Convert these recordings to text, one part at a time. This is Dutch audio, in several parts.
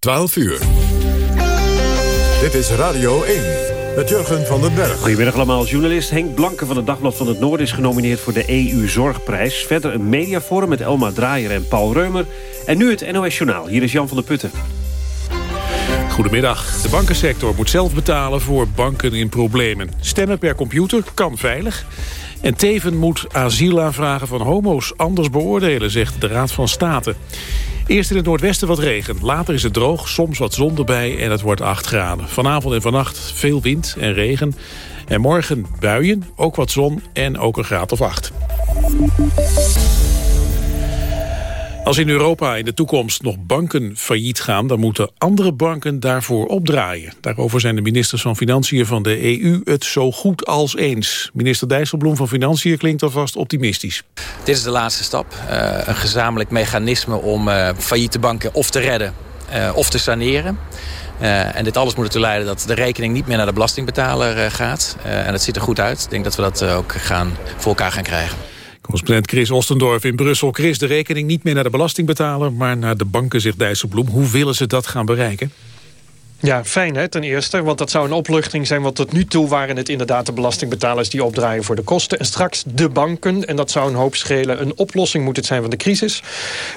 12 uur. Dit is Radio 1 met Jurgen van den Berg. Goedemiddag allemaal. Journalist Henk Blanke van het Dagblad van het Noorden... is genomineerd voor de EU-zorgprijs. Verder een mediaforum met Elma Draaier en Paul Reumer. En nu het NOS Journaal. Hier is Jan van der Putten. Goedemiddag. De bankensector moet zelf betalen voor banken in problemen. Stemmen per computer kan veilig. En Teven moet asielaanvragen van homo's anders beoordelen, zegt de Raad van State. Eerst in het noordwesten wat regen. Later is het droog, soms wat zon erbij en het wordt 8 graden. Vanavond en vannacht veel wind en regen. En morgen buien, ook wat zon en ook een graad of 8. Als in Europa in de toekomst nog banken failliet gaan... dan moeten andere banken daarvoor opdraaien. Daarover zijn de ministers van Financiën van de EU het zo goed als eens. Minister Dijsselbloem van Financiën klinkt alvast optimistisch. Dit is de laatste stap. Uh, een gezamenlijk mechanisme om uh, failliete banken of te redden uh, of te saneren. En dit alles moet ertoe leiden dat de rekening niet meer naar de belastingbetaler gaat. En dat ziet er goed uit. Ik denk dat we dat ook gaan, voor elkaar gaan krijgen. Correspondent Chris Ostendorf in Brussel. Chris, de rekening niet meer naar de belastingbetaler... maar naar de banken, zegt Dijsselbloem. Hoe willen ze dat gaan bereiken? Ja, fijn hè, ten eerste. Want dat zou een opluchting zijn. Want tot nu toe waren het inderdaad de belastingbetalers... die opdraaien voor de kosten. En straks de banken. En dat zou een hoop schelen. Een oplossing moet het zijn van de crisis.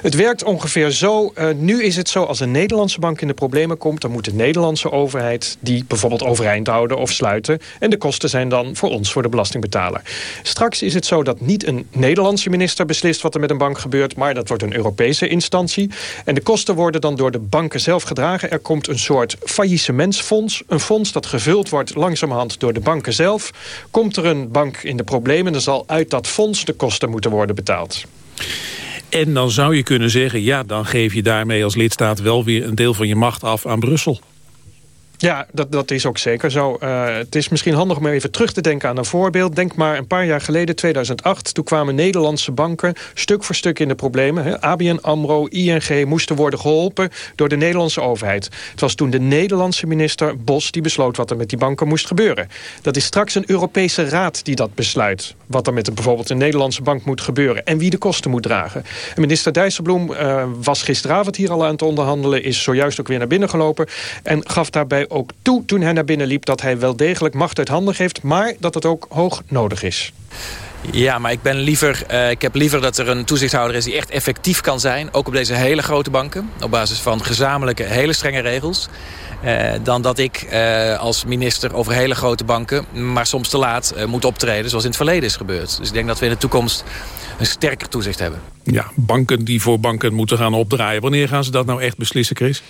Het werkt ongeveer zo. Uh, nu is het zo, als een Nederlandse bank in de problemen komt... dan moet de Nederlandse overheid die bijvoorbeeld overeind houden of sluiten. En de kosten zijn dan voor ons, voor de belastingbetaler. Straks is het zo dat niet een Nederlandse minister beslist... wat er met een bank gebeurt, maar dat wordt een Europese instantie. En de kosten worden dan door de banken zelf gedragen. Er komt een soort faillissementsfonds. Een fonds dat gevuld wordt langzamerhand door de banken zelf. Komt er een bank in de problemen, dan zal uit dat fonds de kosten moeten worden betaald. En dan zou je kunnen zeggen, ja, dan geef je daarmee als lidstaat wel weer een deel van je macht af aan Brussel. Ja, dat, dat is ook zeker zo. Uh, het is misschien handig om even terug te denken aan een voorbeeld. Denk maar een paar jaar geleden, 2008... toen kwamen Nederlandse banken stuk voor stuk in de problemen. ABN AMRO, ING moesten worden geholpen door de Nederlandse overheid. Het was toen de Nederlandse minister Bos die besloot... wat er met die banken moest gebeuren. Dat is straks een Europese raad die dat besluit. Wat er met bijvoorbeeld een Nederlandse bank moet gebeuren... en wie de kosten moet dragen. En minister Dijsselbloem uh, was gisteravond hier al aan het onderhandelen... is zojuist ook weer naar binnen gelopen... en gaf daarbij ook toe toen hij naar binnen liep... dat hij wel degelijk macht uit handen geeft... maar dat het ook hoog nodig is. Ja, maar ik, ben liever, uh, ik heb liever dat er een toezichthouder is die echt effectief kan zijn. Ook op deze hele grote banken. Op basis van gezamenlijke, hele strenge regels. Uh, dan dat ik uh, als minister over hele grote banken... maar soms te laat moet optreden zoals in het verleden is gebeurd. Dus ik denk dat we in de toekomst een sterker toezicht hebben. Ja, banken die voor banken moeten gaan opdraaien. Wanneer gaan ze dat nou echt beslissen, Chris?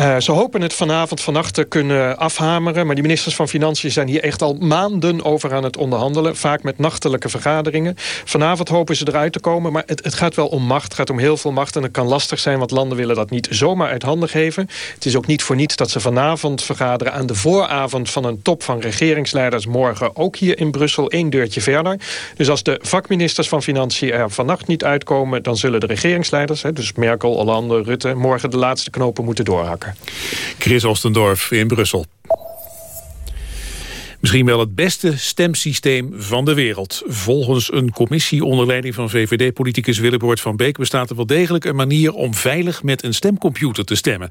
Uh, ze hopen het vanavond, vannacht te kunnen afhameren. Maar die ministers van Financiën zijn hier echt al maanden over aan het onderhandelen. Vaak met nachtelijke vergaderingen. Vanavond hopen ze eruit te komen. Maar het, het gaat wel om macht. Het gaat om heel veel macht. En het kan lastig zijn, want landen willen dat niet zomaar uit handen geven. Het is ook niet voor niets dat ze vanavond vergaderen... aan de vooravond van een top van regeringsleiders morgen. Ook hier in Brussel, één deurtje verder. Dus als de vakministers van Financiën er vannacht niet uitkomen... dan zullen de regeringsleiders, dus Merkel, Hollande, Rutte... morgen de laatste knopen moeten doorhakken. Chris Ostendorf in Brussel. Misschien wel het beste stemsysteem van de wereld. Volgens een commissie onder leiding van VVD-politicus Willebord van Beek... bestaat er wel degelijk een manier om veilig met een stemcomputer te stemmen.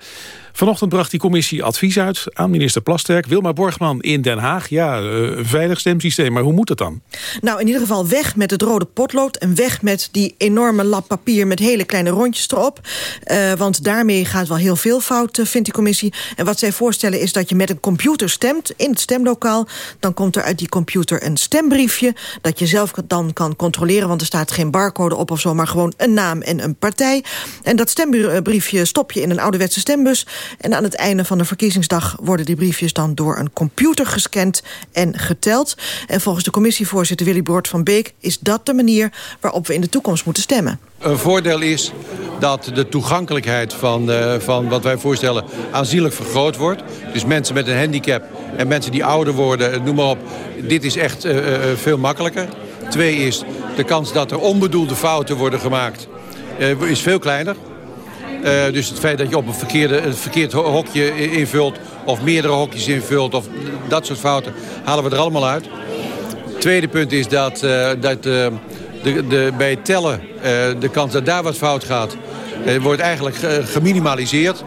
Vanochtend bracht die commissie advies uit aan minister Plasterk. Wilma Borgman in Den Haag. Ja, eh, een veilig stemsysteem, maar hoe moet het dan? Nou, in ieder geval weg met het rode potlood... en weg met die enorme lap papier met hele kleine rondjes erop. Uh, want daarmee gaat wel heel veel fout, eh, vindt die commissie. En wat zij voorstellen is dat je met een computer stemt in het stemlokaal dan komt er uit die computer een stembriefje... dat je zelf dan kan controleren, want er staat geen barcode op of zo... maar gewoon een naam en een partij. En dat stembriefje stop je in een ouderwetse stembus... en aan het einde van de verkiezingsdag worden die briefjes... dan door een computer gescand en geteld. En volgens de commissievoorzitter Willy Boort van Beek... is dat de manier waarop we in de toekomst moeten stemmen. Een voordeel is dat de toegankelijkheid van, uh, van wat wij voorstellen aanzienlijk vergroot wordt. Dus mensen met een handicap en mensen die ouder worden, noem maar op. Dit is echt uh, veel makkelijker. Twee is de kans dat er onbedoelde fouten worden gemaakt is veel kleiner. dus het feit dat je op een, verkeerde, een verkeerd hokje invult... of meerdere hokjes invult of dat soort fouten... halen we er allemaal uit. Tweede punt is dat, dat de, de, bij tellen de kans dat daar wat fout gaat... wordt eigenlijk geminimaliseerd.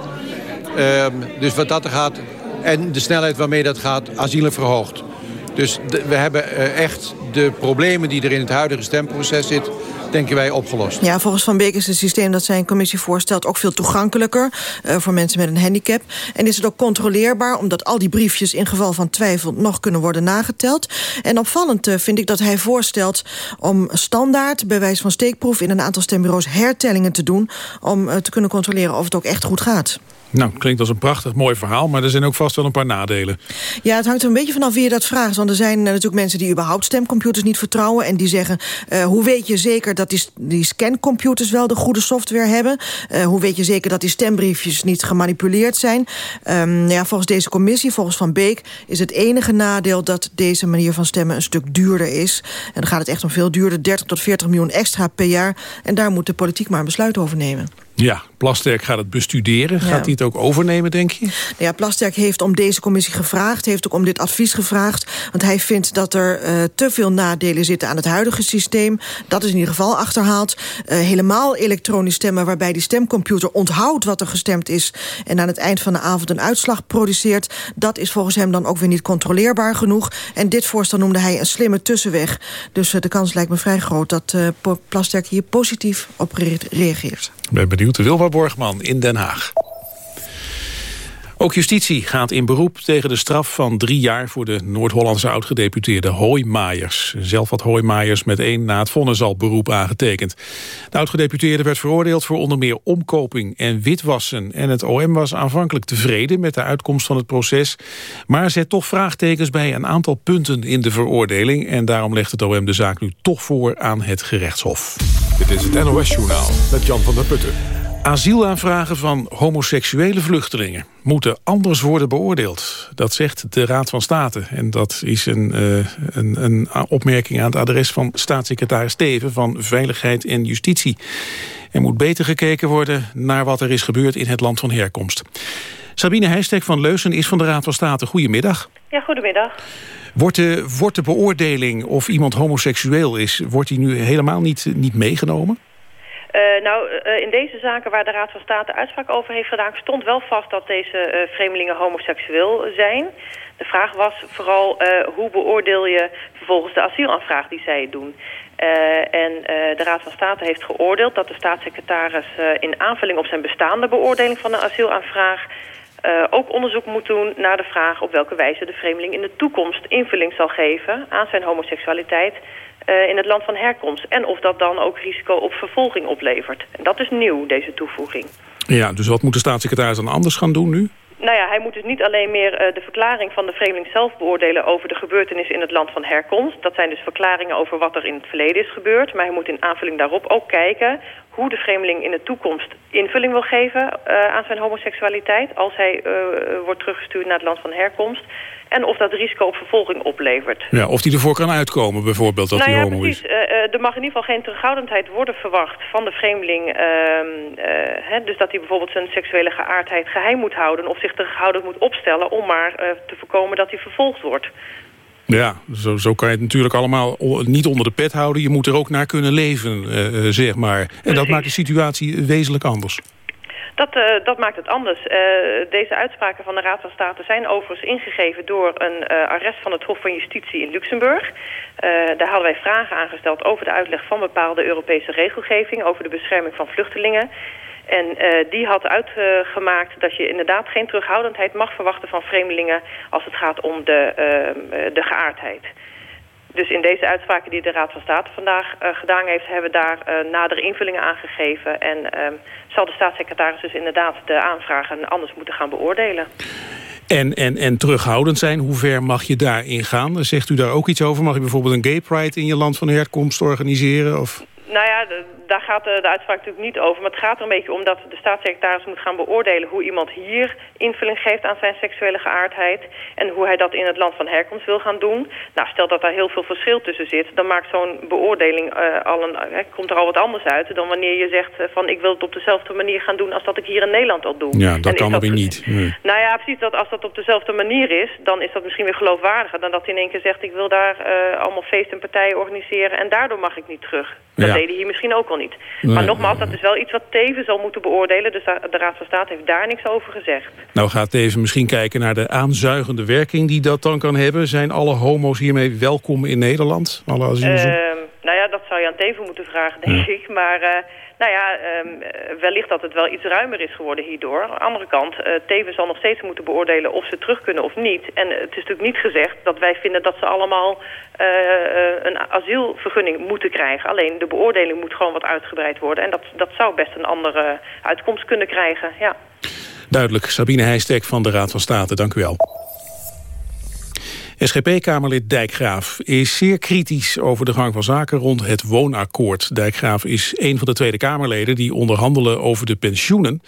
Ehm, dus wat dat er gaat... en de snelheid waarmee dat gaat, aanzienlijk verhoogd. Dus we hebben echt de problemen die er in het huidige stemproces zitten denken wij, opgelost. Ja, volgens Van Beek is het systeem dat zijn commissie voorstelt... ook veel toegankelijker uh, voor mensen met een handicap. En is het ook controleerbaar, omdat al die briefjes... in geval van twijfel nog kunnen worden nageteld. En opvallend uh, vind ik dat hij voorstelt om standaard... bij wijze van steekproef in een aantal stembureaus hertellingen te doen... om uh, te kunnen controleren of het ook echt goed gaat. Nou, klinkt als een prachtig mooi verhaal... maar er zijn ook vast wel een paar nadelen. Ja, het hangt er een beetje vanaf wie je dat vraagt. Want er zijn natuurlijk mensen die überhaupt stemcomputers niet vertrouwen... en die zeggen, uh, hoe weet je zeker dat die, die scancomputers wel de goede software hebben? Uh, hoe weet je zeker dat die stembriefjes niet gemanipuleerd zijn? Um, ja, volgens deze commissie, volgens Van Beek... is het enige nadeel dat deze manier van stemmen een stuk duurder is. En dan gaat het echt om veel duurder, 30 tot 40 miljoen extra per jaar. En daar moet de politiek maar een besluit over nemen. Ja, Plasterk gaat het bestuderen. Gaat hij het ook overnemen, denk je? Ja, Plasterk heeft om deze commissie gevraagd. Heeft ook om dit advies gevraagd. Want hij vindt dat er uh, te veel nadelen zitten aan het huidige systeem. Dat is in ieder geval achterhaald. Uh, helemaal elektronisch stemmen waarbij die stemcomputer onthoudt wat er gestemd is... en aan het eind van de avond een uitslag produceert. Dat is volgens hem dan ook weer niet controleerbaar genoeg. En dit voorstel noemde hij een slimme tussenweg. Dus uh, de kans lijkt me vrij groot dat Plasterk hier positief op reageert. Ben benieuwd. Wilma Borgman in Den Haag. Ook justitie gaat in beroep tegen de straf van drie jaar... voor de Noord-Hollandse oud-gedeputeerde Hoijmaijers. Zelf had Hoijmaijers met één na het vonnis al beroep aangetekend. De oud-gedeputeerde werd veroordeeld voor onder meer omkoping en witwassen. En het OM was aanvankelijk tevreden met de uitkomst van het proces... maar zet toch vraagtekens bij een aantal punten in de veroordeling... en daarom legt het OM de zaak nu toch voor aan het gerechtshof. Dit is het NOS Journaal met Jan van der Putten. Asielaanvragen van homoseksuele vluchtelingen moeten anders worden beoordeeld. Dat zegt de Raad van State. En dat is een, uh, een, een opmerking aan het adres van staatssecretaris Steven... van Veiligheid en Justitie. Er moet beter gekeken worden naar wat er is gebeurd in het land van herkomst. Sabine Heijstek van Leusen is van de Raad van State. Goedemiddag. Ja, goedemiddag. Wordt de, wordt de beoordeling of iemand homoseksueel is... wordt die nu helemaal niet, niet meegenomen? Uh, nou, uh, in deze zaken waar de Raad van State uitspraak over heeft gedaan... stond wel vast dat deze uh, vreemdelingen homoseksueel zijn. De vraag was vooral hoe beoordeel je vervolgens de asielaanvraag die zij doen. en de Raad van State heeft geoordeeld dat de staatssecretaris... in aanvulling op zijn bestaande beoordeling van de asielaanvraag... ook onderzoek moet doen naar de vraag op welke wijze de vreemdeling in de toekomst invulling zal geven aan zijn homoseksualiteit uh, in het land van herkomst. En of dat dan ook risico op vervolging oplevert. En dat is nieuw, deze toevoeging. Ja, dus wat moet de staatssecretaris dan anders gaan doen nu? Nou ja, hij moet dus niet alleen meer uh, de verklaring van de vreemdeling zelf beoordelen over de gebeurtenissen in het land van herkomst. Dat zijn dus verklaringen over wat er in het verleden is gebeurd. Maar hij moet in aanvulling daarop ook kijken hoe de vreemdeling in de toekomst invulling wil geven uh, aan zijn homoseksualiteit als hij uh, wordt teruggestuurd naar het land van herkomst. En of dat risico op vervolging oplevert. Ja, of die ervoor kan uitkomen bijvoorbeeld dat nou hij ja, homo precies. is. Uh, er mag in ieder geval geen terughoudendheid worden verwacht van de vreemdeling. Uh, hè, dus dat hij bijvoorbeeld zijn seksuele geaardheid geheim moet houden... of zich terughoudend moet opstellen om maar te voorkomen dat hij vervolgd wordt. Ja, zo, zo kan je het natuurlijk allemaal niet onder de pet houden. Je moet er ook naar kunnen leven, zeg maar. En Precies. dat maakt de situatie wezenlijk anders. Dat, uh, dat maakt het anders. Uh, deze uitspraken van de Raad van State zijn overigens ingegeven door een uh, arrest van het Hof van Justitie in Luxemburg. daar hadden wij vragen aangesteld over de uitleg van bepaalde Europese regelgeving over de bescherming van vluchtelingen. En die had uitgemaakt dat je inderdaad geen terughoudendheid mag verwachten van vreemdelingen als het gaat om de, de geaardheid. Dus in deze uitspraken die de Raad van State vandaag uh, gedaan heeft... hebben we daar uh, nadere invullingen aangegeven. En uh, zal de staatssecretaris dus inderdaad de aanvragen anders moeten gaan beoordelen. En, en, en terughoudend zijn, hoe ver mag je daarin gaan? Zegt u daar ook iets over? Mag je bijvoorbeeld een gay pride in je land van herkomst organiseren? Of? Nou ja, de, daar gaat de, de, uitspraak natuurlijk niet over. Maar het gaat er een beetje om dat de staatssecretaris moet gaan beoordelen... hoe iemand hier invulling geeft aan zijn seksuele geaardheid... en hoe hij dat in het land van herkomst wil gaan doen. Nou, stel dat daar heel veel verschil tussen zit... dan maakt zo'n beoordeling uh, al een, uh, komt er al wat anders uit... dan wanneer je zegt uh, van ik wil het op dezelfde manier gaan doen... als dat ik hier in Nederland al doe. Ja, dat en kan dat weer niet. Nee. Nou ja, precies. Dat als dat op dezelfde manier is... dan is dat misschien weer geloofwaardiger... dan dat hij in één keer zegt... ik wil daar allemaal feesten en partijen organiseren... en daardoor mag ik niet terug. Dat deden hier misschien ook al niet. Maar nogmaals, dat is wel iets wat Teven zal moeten beoordelen. Dus de Raad van State heeft daar niks over gezegd. Nou gaat Teven misschien kijken naar de aanzuigende werking die dat dan kan hebben. Zijn alle homo's hiermee welkom in Nederland? Alle uh, dat zou je aan Teven moeten vragen, denk ik. Maar... Uh, nou ja, um, wellicht dat het wel iets ruimer is geworden hierdoor. Aan de andere kant, uh, Teven zal nog steeds moeten beoordelen of ze terug kunnen of niet. En het is natuurlijk niet gezegd dat wij vinden dat ze allemaal uh, een asielvergunning moeten krijgen. Alleen de beoordeling moet gewoon wat uitgebreid worden. En dat, dat zou best een andere uitkomst kunnen krijgen, ja. Duidelijk. Sabine Heijstek van de Raad van State, dank u wel. SGP-Kamerlid Dijkgraaf is zeer kritisch over de gang van zaken rond het woonakkoord. Dijkgraaf is een van de Tweede Kamerleden die onderhandelen over de pensioenen.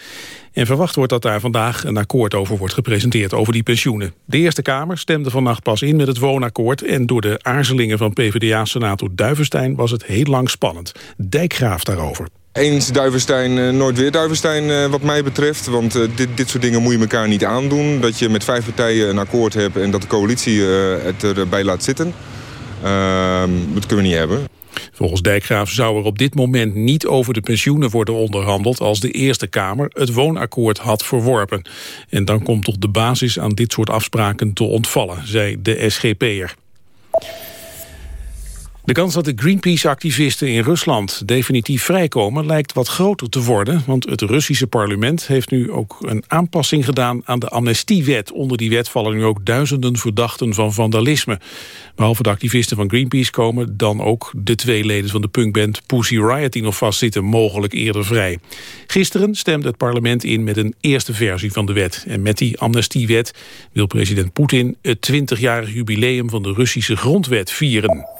En verwacht wordt dat daar vandaag een akkoord over wordt gepresenteerd, over die pensioenen. De Eerste Kamer stemde vannacht pas in met het woonakkoord... en door de aarzelingen van PvdA-senator Duivenstein was het heel lang spannend. Dijkgraaf daarover. Eens Duivenstein, uh, nooit weer Duivenstein uh, wat mij betreft. Want uh, dit, dit soort dingen moet je elkaar niet aandoen. Dat je met vijf partijen een akkoord hebt en dat de coalitie het erbij laat zitten. Ehm, dat kunnen we niet hebben. Volgens Dijkgraaf zou er op dit moment niet over de pensioenen worden onderhandeld als de Eerste Kamer het woonakkoord had verworpen. En dan komt toch de basis aan dit soort afspraken te ontvallen, zei de SGP'er. De kans dat de Greenpeace-activisten in Rusland definitief vrijkomen lijkt wat groter te worden, want het Russische parlement heeft nu ook een aanpassing gedaan aan de amnestiewet. Onder die wet vallen nu ook duizenden verdachten van vandalisme. Behalve de activisten van Greenpeace komen dan ook de twee leden van de punkband Pussy Riot die nog vastzitten mogelijk eerder vrij. Gisteren stemde het parlement in met een eerste versie van de wet. En met die amnestiewet wil president Poetin het 20-jarig jubileum van de Russische grondwet vieren.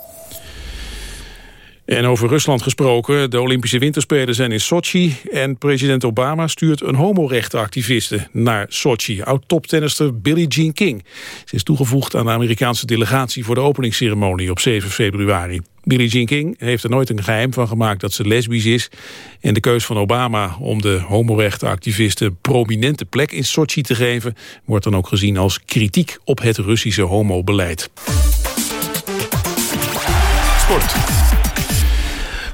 En over Rusland gesproken, de Olympische Winterspelen zijn in Sochi... en president Obama stuurt een homorechtenactiviste naar Sochi. Oud-toptennister Billie Jean King. Ze is toegevoegd aan de Amerikaanse delegatie... voor de openingsceremonie op 7 februari. Billie Jean King heeft er nooit een geheim van gemaakt dat ze lesbisch is. En de keus van Obama om de homorechtenactiviste prominente plek in Sochi te geven... wordt dan ook gezien als kritiek op het Russische homobeleid. Sport.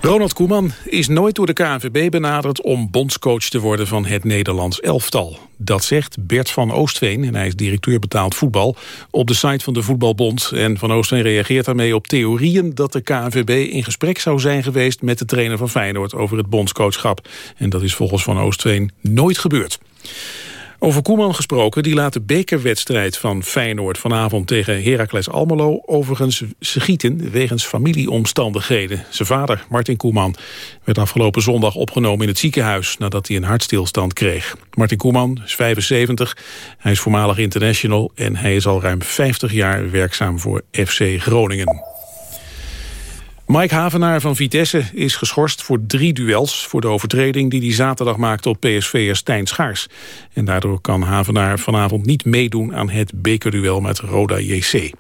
Ronald Koeman is nooit door de KNVB benaderd om bondscoach te worden van het Nederlands elftal. Dat zegt Bert van Oostveen, en hij is directeur betaald voetbal, op de site van de Voetbalbond. En van Oostveen reageert daarmee op theorieën dat de KNVB in gesprek zou zijn geweest met de trainer van Feyenoord over het bondscoachschap. En dat is volgens van Oostveen nooit gebeurd. Over Koeman gesproken, die laat de bekerwedstrijd van Feyenoord vanavond tegen Heracles Almelo overigens schieten wegens familieomstandigheden. Zijn vader, Martin Koeman, werd afgelopen zondag opgenomen in het ziekenhuis nadat hij een hartstilstand kreeg. Martin Koeman is 75, hij is voormalig international en hij is al ruim 50 jaar werkzaam voor FC Groningen. Mike Havenaar van Vitesse is geschorst voor drie duels... voor de overtreding die hij zaterdag maakte op PSV'er Stijn Schaars. En daardoor kan Havenaar vanavond niet meedoen aan het bekerduel met Roda JC.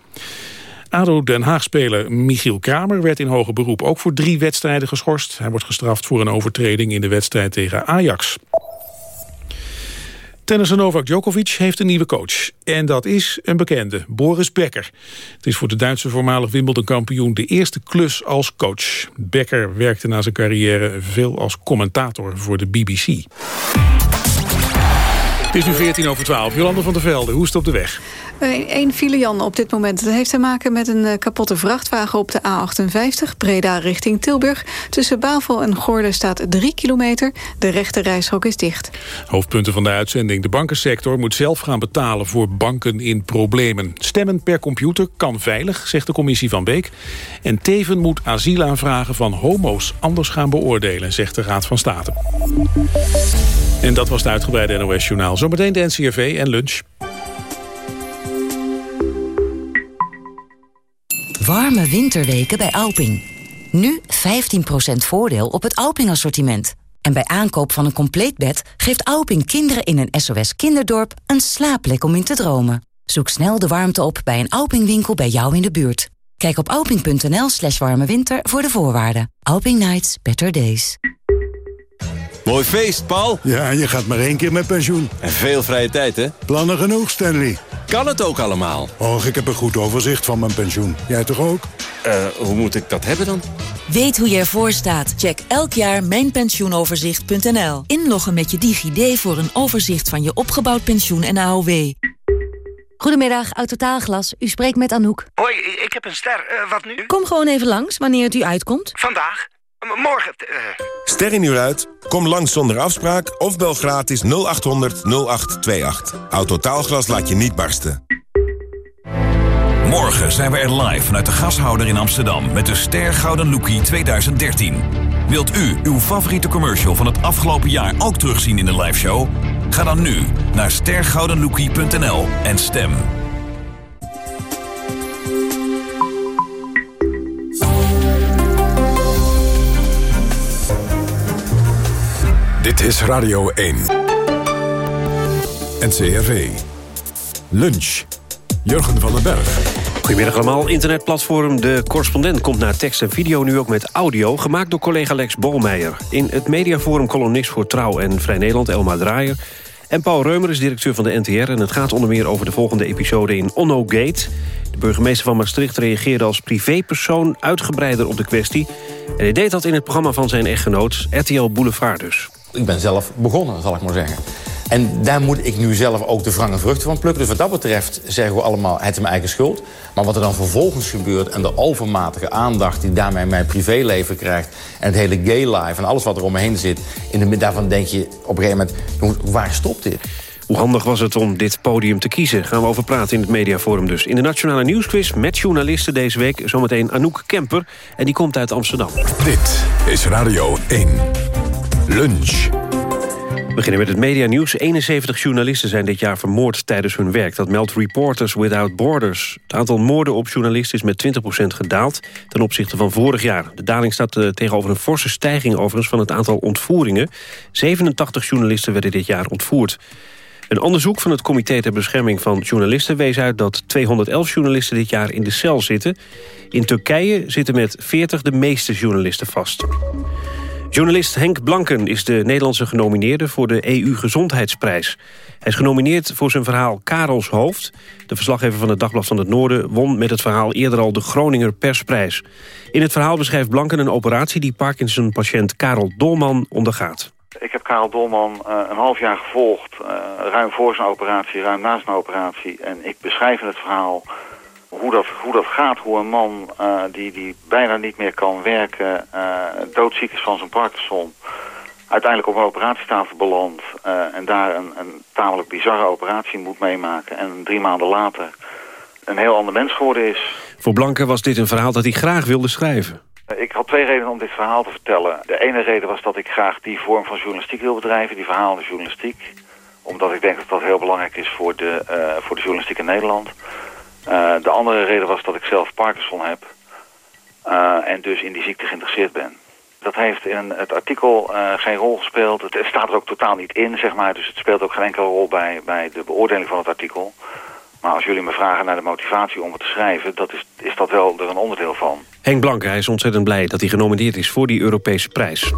ADO Den Haag-speler Michiel Kramer werd in hoger beroep ook voor drie wedstrijden geschorst. Hij wordt gestraft voor een overtreding in de wedstrijd tegen Ajax. Tennisser Novak Djokovic heeft een nieuwe coach. En dat is een bekende, Boris Becker. Het is voor de Duitse voormalig Wimbledon-kampioen de eerste klus als coach. Becker werkte na zijn carrière veel als commentator voor de BBC. Het is nu 14 over 12. Jolande van der Velde, hoe is het op de weg? Eén file, Jan, op dit moment. Dat heeft te maken met een eh, kapotte vrachtwagen op de A58... Breda richting Tilburg. Tussen Bavel en Goorlen staat 3 kilometer. De rechte reishok is dicht. Hoofdpunten van de uitzending. De bankensector moet zelf gaan betalen voor banken in problemen. Stemmen per computer kan veilig, zegt de commissie van Beek. En Teven moet asielaanvragen van homo's anders gaan beoordelen... zegt de Raad van State. En dat was het uitgebreide NOS-journaal. Zometeen de NCRV en lunch. Warme winterweken bij Alping. Nu 15% voordeel op het Alping-assortiment. En bij aankoop van een compleet bed geeft Alping kinderen in een SOS kinderdorp een slaapplek om in te dromen. Zoek snel de warmte op bij een Alping-winkel bij jou in de buurt. Kijk op alping.nl slash warme winter voor de voorwaarden. Alping Nights, better days. Mooi feest, Paul. Ja, je gaat maar één keer met pensioen. En veel vrije tijd, hè? Plannen genoeg, Stanley. Kan het ook allemaal? Och, ik heb een goed overzicht van mijn pensioen. Jij toch ook? Eh, hoe moet ik dat hebben dan? Weet hoe je ervoor staat? Check elk jaar mijnpensioenoverzicht.nl. Inloggen met je DigiD voor een overzicht van je opgebouwd pensioen en AOW. Goedemiddag, Autotaalglas. U spreekt met Anouk. Hoi, ik heb een ster. Uh, wat nu? Kom gewoon even langs, wanneer het u uitkomt. Vandaag? Morgen? Uh... Ster in uur uit? Kom langs zonder afspraak of bel gratis 0800 0828. Autotaalglas laat je niet barsten. Morgen zijn we er live vanuit de gashouder in Amsterdam... met de Ster Gouden Lookie 2013. Wilt u uw favoriete commercial van het afgelopen jaar ook terugzien in de liveshow? Ga dan nu naar stergoudenlookie.nl en stem. Dit is Radio 1. NCRV. Lunch. Jurgen van den Berg. Goedemiddag allemaal. Internetplatform De Correspondent komt naar tekst en video nu ook met audio... gemaakt door collega Lex Bolmeijer. In het mediaforum columnist voor Trouw en Vrij Nederland, Elma Draaier... En Paul Reumer is directeur van de NTR... en het gaat onder meer over de volgende episode in Onno Gate. De burgemeester van Maastricht reageerde als privépersoon... uitgebreider op de kwestie. En hij deed dat in het programma van zijn echtgenoot, RTL Boulevard dus. Ik ben zelf begonnen, zal ik maar zeggen. En daar moet ik nu zelf ook de wrange vruchten van plukken. Dus wat dat betreft zeggen we allemaal, het is mijn eigen schuld. Maar wat er dan vervolgens gebeurt en de overmatige aandacht... die daarmee mijn privéleven krijgt... en het hele gay life en alles wat er om me heen zit... in de daarvan denk je op een gegeven moment, waar stopt dit? Hoe handig was het om dit podium te kiezen? Gaan we over praten in het mediaforum dus. In de Nationale Nieuwsquiz met journalisten deze week... zometeen Anouk Kemper, en die komt uit Amsterdam. Dit is Radio 1. Lunch. We beginnen met het medianieuws. 71 journalisten zijn dit jaar vermoord tijdens hun werk. Dat meldt Reporters Without Borders. Het aantal moorden op journalisten is met 20% gedaald... ten opzichte van vorig jaar. De daling staat uh, tegenover een forse stijging overigens van het aantal ontvoeringen. 87 journalisten werden dit jaar ontvoerd. Een onderzoek van het Comité ter Bescherming van Journalisten... wees uit dat 211 journalisten dit jaar in de cel zitten. In Turkije zitten met 40 de meeste journalisten vast. Journalist Henk Blanken is de Nederlandse genomineerde voor de EU-gezondheidsprijs. Hij is genomineerd voor zijn verhaal Karels Hoofd. De verslaggever van het Dagblad van het Noorden won met het verhaal eerder al de Groninger Persprijs. In het verhaal beschrijft Blanken een operatie die Parkinson-patiënt Karel Dolman ondergaat. Ik heb Karel Dolman uh, een half jaar gevolgd, uh, ruim voor zijn operatie, ruim na zijn operatie. En ik beschrijf in het verhaal hoe dat, hoe dat gaat, hoe een man uh, die, die bijna niet meer kan werken, uh, doodziek is van zijn Parkinson, uiteindelijk op een operatietafel belandt uh, en daar een, een tamelijk bizarre operatie moet meemaken en drie maanden later een heel ander mens geworden is. Voor Blanke was dit een verhaal dat hij graag wilde schrijven. Ik had twee redenen om dit verhaal te vertellen. De ene reden was dat ik graag die vorm van journalistiek wil bedrijven, die verhalende journalistiek. Omdat ik denk dat dat heel belangrijk is voor de, voor de journalistiek in Nederland. Uh, de andere reden was dat ik zelf Parkinson heb uh, en dus in die ziekte geïnteresseerd ben. Dat heeft in het artikel uh, geen rol gespeeld. Het, staat er ook totaal niet in, zeg maar. Dus het speelt ook geen enkele rol bij, bij de beoordeling van het artikel. Maar als jullie me vragen naar de motivatie om het te schrijven... Dat is, is dat wel er een onderdeel van. Henk Blanke, is ontzettend blij dat hij genomineerd is voor die Europese prijs.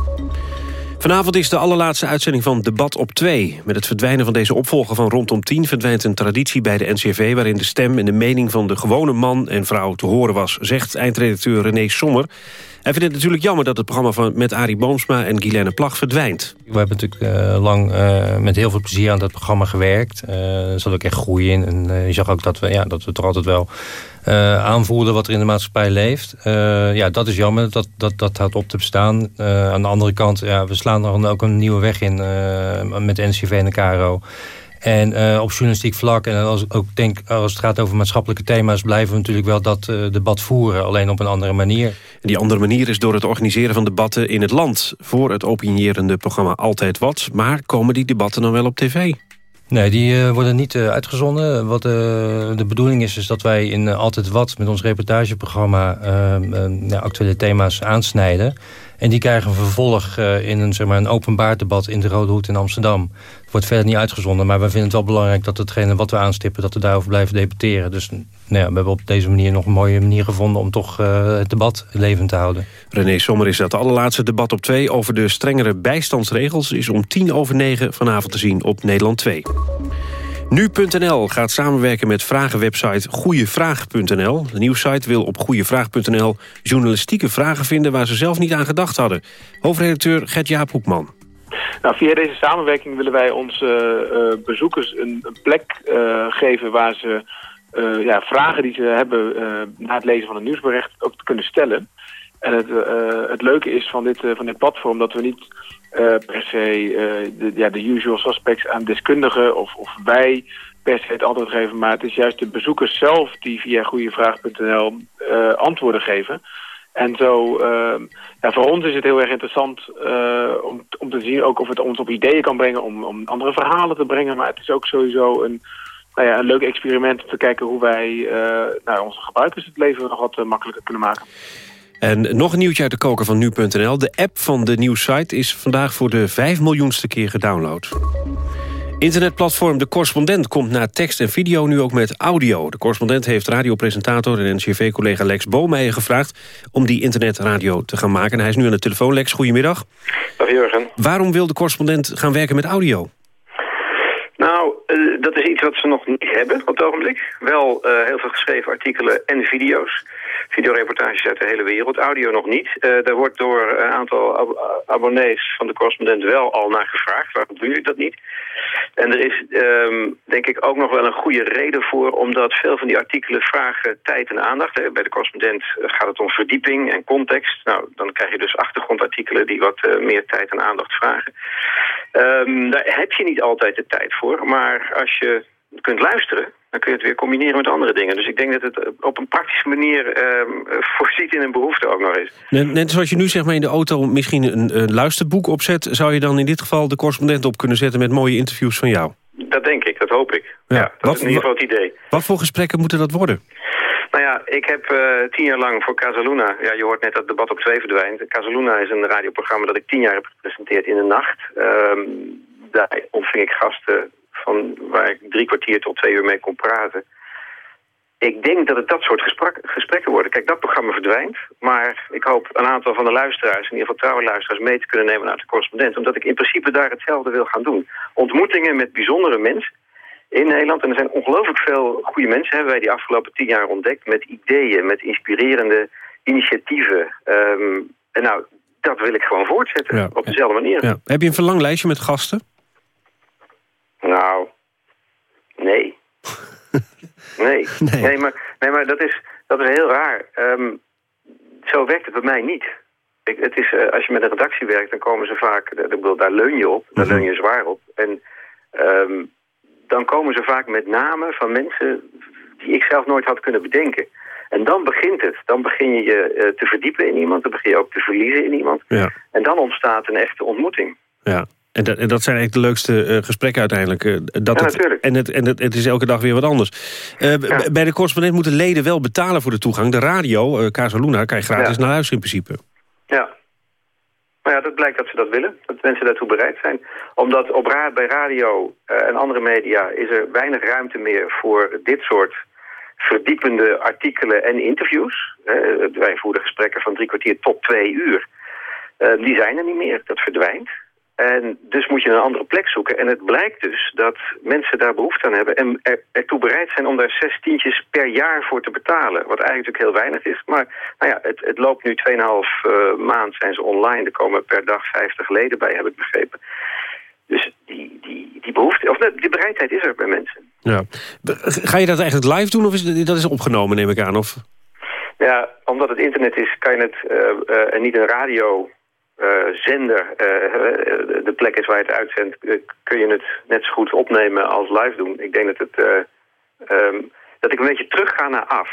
Vanavond is de allerlaatste uitzending van Debat op 2. Met het verdwijnen van deze opvolger van rondom 10... verdwijnt een traditie bij de NCV... waarin de stem en de mening van de gewone man en vrouw te horen was... zegt eindredacteur René Sommer. Hij vindt het natuurlijk jammer dat het programma van, met Arie Boomsma en Guilaine Plag verdwijnt. We hebben natuurlijk uh, lang uh, met heel veel plezier aan dat programma gewerkt. Uh, er zat ook echt groei in. En je zag ook dat we, ja, dat we toch altijd wel aanvoelen wat er in de maatschappij leeft. Ja, dat is jammer. Dat, dat, dat houdt op te bestaan. Aan de andere kant, ja, we slaan er ook een nieuwe weg in met NCV en de. En uh, op journalistiek vlak, en als, ook denk, als het gaat over maatschappelijke thema's... blijven we natuurlijk wel dat uh, debat voeren, alleen op een andere manier. En die andere manier is door het organiseren van debatten in het land. Voor het opinierende programma Altijd Wat. Maar komen die debatten dan wel op tv? Nee, die uh, worden niet uh, uitgezonden. Wat uh, de bedoeling is, is dat wij in Altijd Wat... met ons reportageprogramma ja, actuele thema's aansnijden. En die krijgen vervolg in een, zeg maar, een openbaar debat... in de Rode Hoed in Amsterdam. Het wordt verder niet uitgezonden, maar we vinden het wel belangrijk... dat hetgene wat we aanstippen, dat we daarover blijven debatteren. Dus nou ja, we hebben op deze manier nog een mooie manier gevonden... om toch het debat levend te houden. René Sommer is dat de allerlaatste debat op 2... over de strengere bijstandsregels is om tien over negen vanavond te zien op Nederland 2. Nu.nl gaat samenwerken met vragenwebsite goeievraag.nl. De nieuwsite wil op goeievraag.nl journalistieke vragen vinden... waar ze zelf niet aan gedacht hadden. Hoofdredacteur Gert-Jaap Hoekman. Nou, via deze samenwerking willen wij onze uh, bezoekers een, een plek uh, geven waar ze ja, vragen die ze hebben na het lezen van een nieuwsbericht ook kunnen stellen. En het, het leuke is van dit, van dit platform dat we niet per se de, ja, de usual suspects aan deskundigen of, of wij per se het antwoord geven. Maar het is juist de bezoekers zelf die via goeievraag.nl antwoorden geven. En zo, uh, ja, voor ons is het heel erg interessant om, om te zien ook of het ons op ideeën kan brengen om, om andere verhalen te brengen. Maar het is ook sowieso een, nou ja, een leuk experiment om te kijken hoe wij nou, onze gebruikers het leven nog wat makkelijker kunnen maken. En nog een nieuwtje uit de koker van nu.nl. De app van de nieuwsite is vandaag voor de 5 miljoenste keer gedownload. Internetplatform De Correspondent komt na tekst en video nu ook met audio. De Correspondent heeft radiopresentator en NCV-collega Lex Boomeijer gevraagd... om die internetradio te gaan maken. En hij is nu aan de telefoon. Lex, goedemiddag. Dag Jurgen. Waarom wil De Correspondent gaan werken met audio? Nou, uh, dat is iets wat ze nog niet hebben op het ogenblik. Wel uh, heel veel geschreven artikelen en video's. Videoreportages uit de hele wereld. Audio nog niet. Uh, daar wordt door een aantal ab abonnees van de correspondent wel al naar gevraagd. Waarom doen jullie dat niet? En er is um, denk ik ook nog wel een goede reden voor... omdat veel van die artikelen vragen tijd en aandacht. Bij de correspondent gaat het om verdieping en context. Nou, dan krijg je dus achtergrondartikelen die wat uh, meer tijd en aandacht vragen. Um, daar heb je niet altijd de tijd voor. Maar als je kunt luisteren, dan kun je het weer combineren met andere dingen. Dus ik denk dat het op een praktische manier uh, voorziet in een behoefte ook nog eens. Net, net zoals je nu zeg maar in de auto misschien een, luisterboek opzet... zou je dan in dit geval de correspondent op kunnen zetten met mooie interviews van jou? Dat denk ik, dat hoop ik. Ja, ja dat wat, is in ieder geval het idee. Wat voor gesprekken moeten dat worden? Nou ja, ik heb uh, tien jaar lang voor Casaluna... Ja, je hoort net dat het debat op twee verdwijnt. Casaluna is een radioprogramma dat ik tien jaar heb gepresenteerd in de nacht. Uh, daar ontving ik gasten van waar ik drie kwartier tot twee uur mee kon praten. Ik denk dat het dat soort gesprekken worden. Kijk, dat programma verdwijnt. Maar ik hoop een aantal van de luisteraars, in ieder geval trouwe luisteraars, mee te kunnen nemen naar de correspondent. Omdat ik in principe daar hetzelfde wil gaan doen. Ontmoetingen met bijzondere mensen in Nederland. En er zijn ongelooflijk veel goede mensen, hebben wij die afgelopen tien jaar ontdekt. Met ideeën, met inspirerende initiatieven. Um, en nou, dat wil ik gewoon voortzetten. Ja. Op dezelfde manier. Ja. Heb je een verlanglijstje met gasten? Nou, nee. nee. nee. Nee, maar, nee, maar dat, is, dat is heel raar. Um, zo werkt het bij mij niet. Ik, het is, uh, als je met een redactie werkt, dan komen ze vaak... Ik bedoel, daar leun je op, daar leun je zwaar op. En um, dan komen ze vaak met namen van mensen die ik zelf nooit had kunnen bedenken. En dan begint het. Dan begin je je uh, te verdiepen in iemand. Dan begin je ook te verliezen in iemand. Ja. En dan ontstaat een echte ontmoeting. Ja. En dat, en dat zijn eigenlijk de leukste uh, gesprekken uiteindelijk. Uh, dat ja, het, natuurlijk. en het, en het, het is elke dag weer wat anders. Uh, ja. Bij de correspondent moeten leden wel betalen voor de toegang. De radio, uh, Casaluna, kan je gratis ja. naar huis in principe. Ja. Nou ja, dat blijkt dat ze dat willen. Dat mensen daartoe bereid zijn. Omdat op bij radio en andere media is er weinig ruimte meer voor dit soort verdiepende artikelen en interviews. wij voeren gesprekken van drie kwartier tot twee uur. die zijn er niet meer. Dat verdwijnt. En dus moet je een andere plek zoeken. En het blijkt dus dat mensen daar behoefte aan hebben... en er, ertoe bereid zijn om daar zes tientjes per jaar voor te betalen. Wat eigenlijk natuurlijk heel weinig is. Maar nou ja, het, het loopt nu 2,5 uh, maand zijn ze online. Er komen per dag 50 leden bij, heb ik begrepen. Dus die, die, die behoefte, of die bereidheid is er bij mensen. Ja. Ga je dat eigenlijk live doen of is dat is opgenomen, neem ik aan? Of? Ja, omdat het internet is, kan je het uh, uh, en niet een radio zender uh, de plek is waar je het uitzendt, kun je het net zo goed opnemen als live doen. Ik denk dat, het, um, dat ik een beetje terug ga naar af.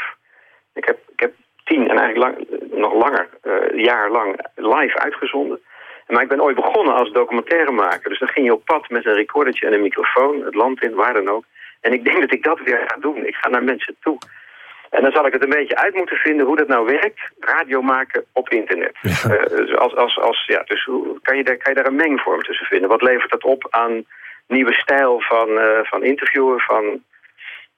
Ik heb, ik heb tien en eigenlijk lang, nog langer, jaar lang live uitgezonden. Maar ik ben ooit begonnen als documentairemaker. Dus dan ging je op pad met een recordertje en een microfoon, het land in, waar dan ook. En ik denk dat ik dat weer ga doen. Ik ga naar mensen toe. En dan zal ik het een beetje uit moeten vinden hoe dat nou werkt. Radio maken op internet. Ja. Uh, dus als, als, als, ja, dus hoe, kan, je daar, kan je daar een mengvorm tussen vinden? Wat levert dat op aan nieuwe stijl van, uh, van interviewen, van,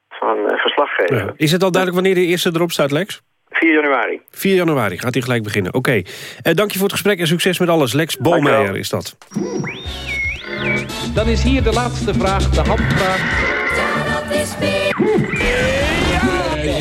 van uh, verslaggeven? Ja. Is het al duidelijk wanneer de eerste erop staat, Lex? 4 januari. 4 januari, gaat hij gelijk beginnen. Oké, okay. dank je voor het gesprek en succes met alles. Lex Bolmeijer is dat. Dan is hier de laatste vraag, de handvraag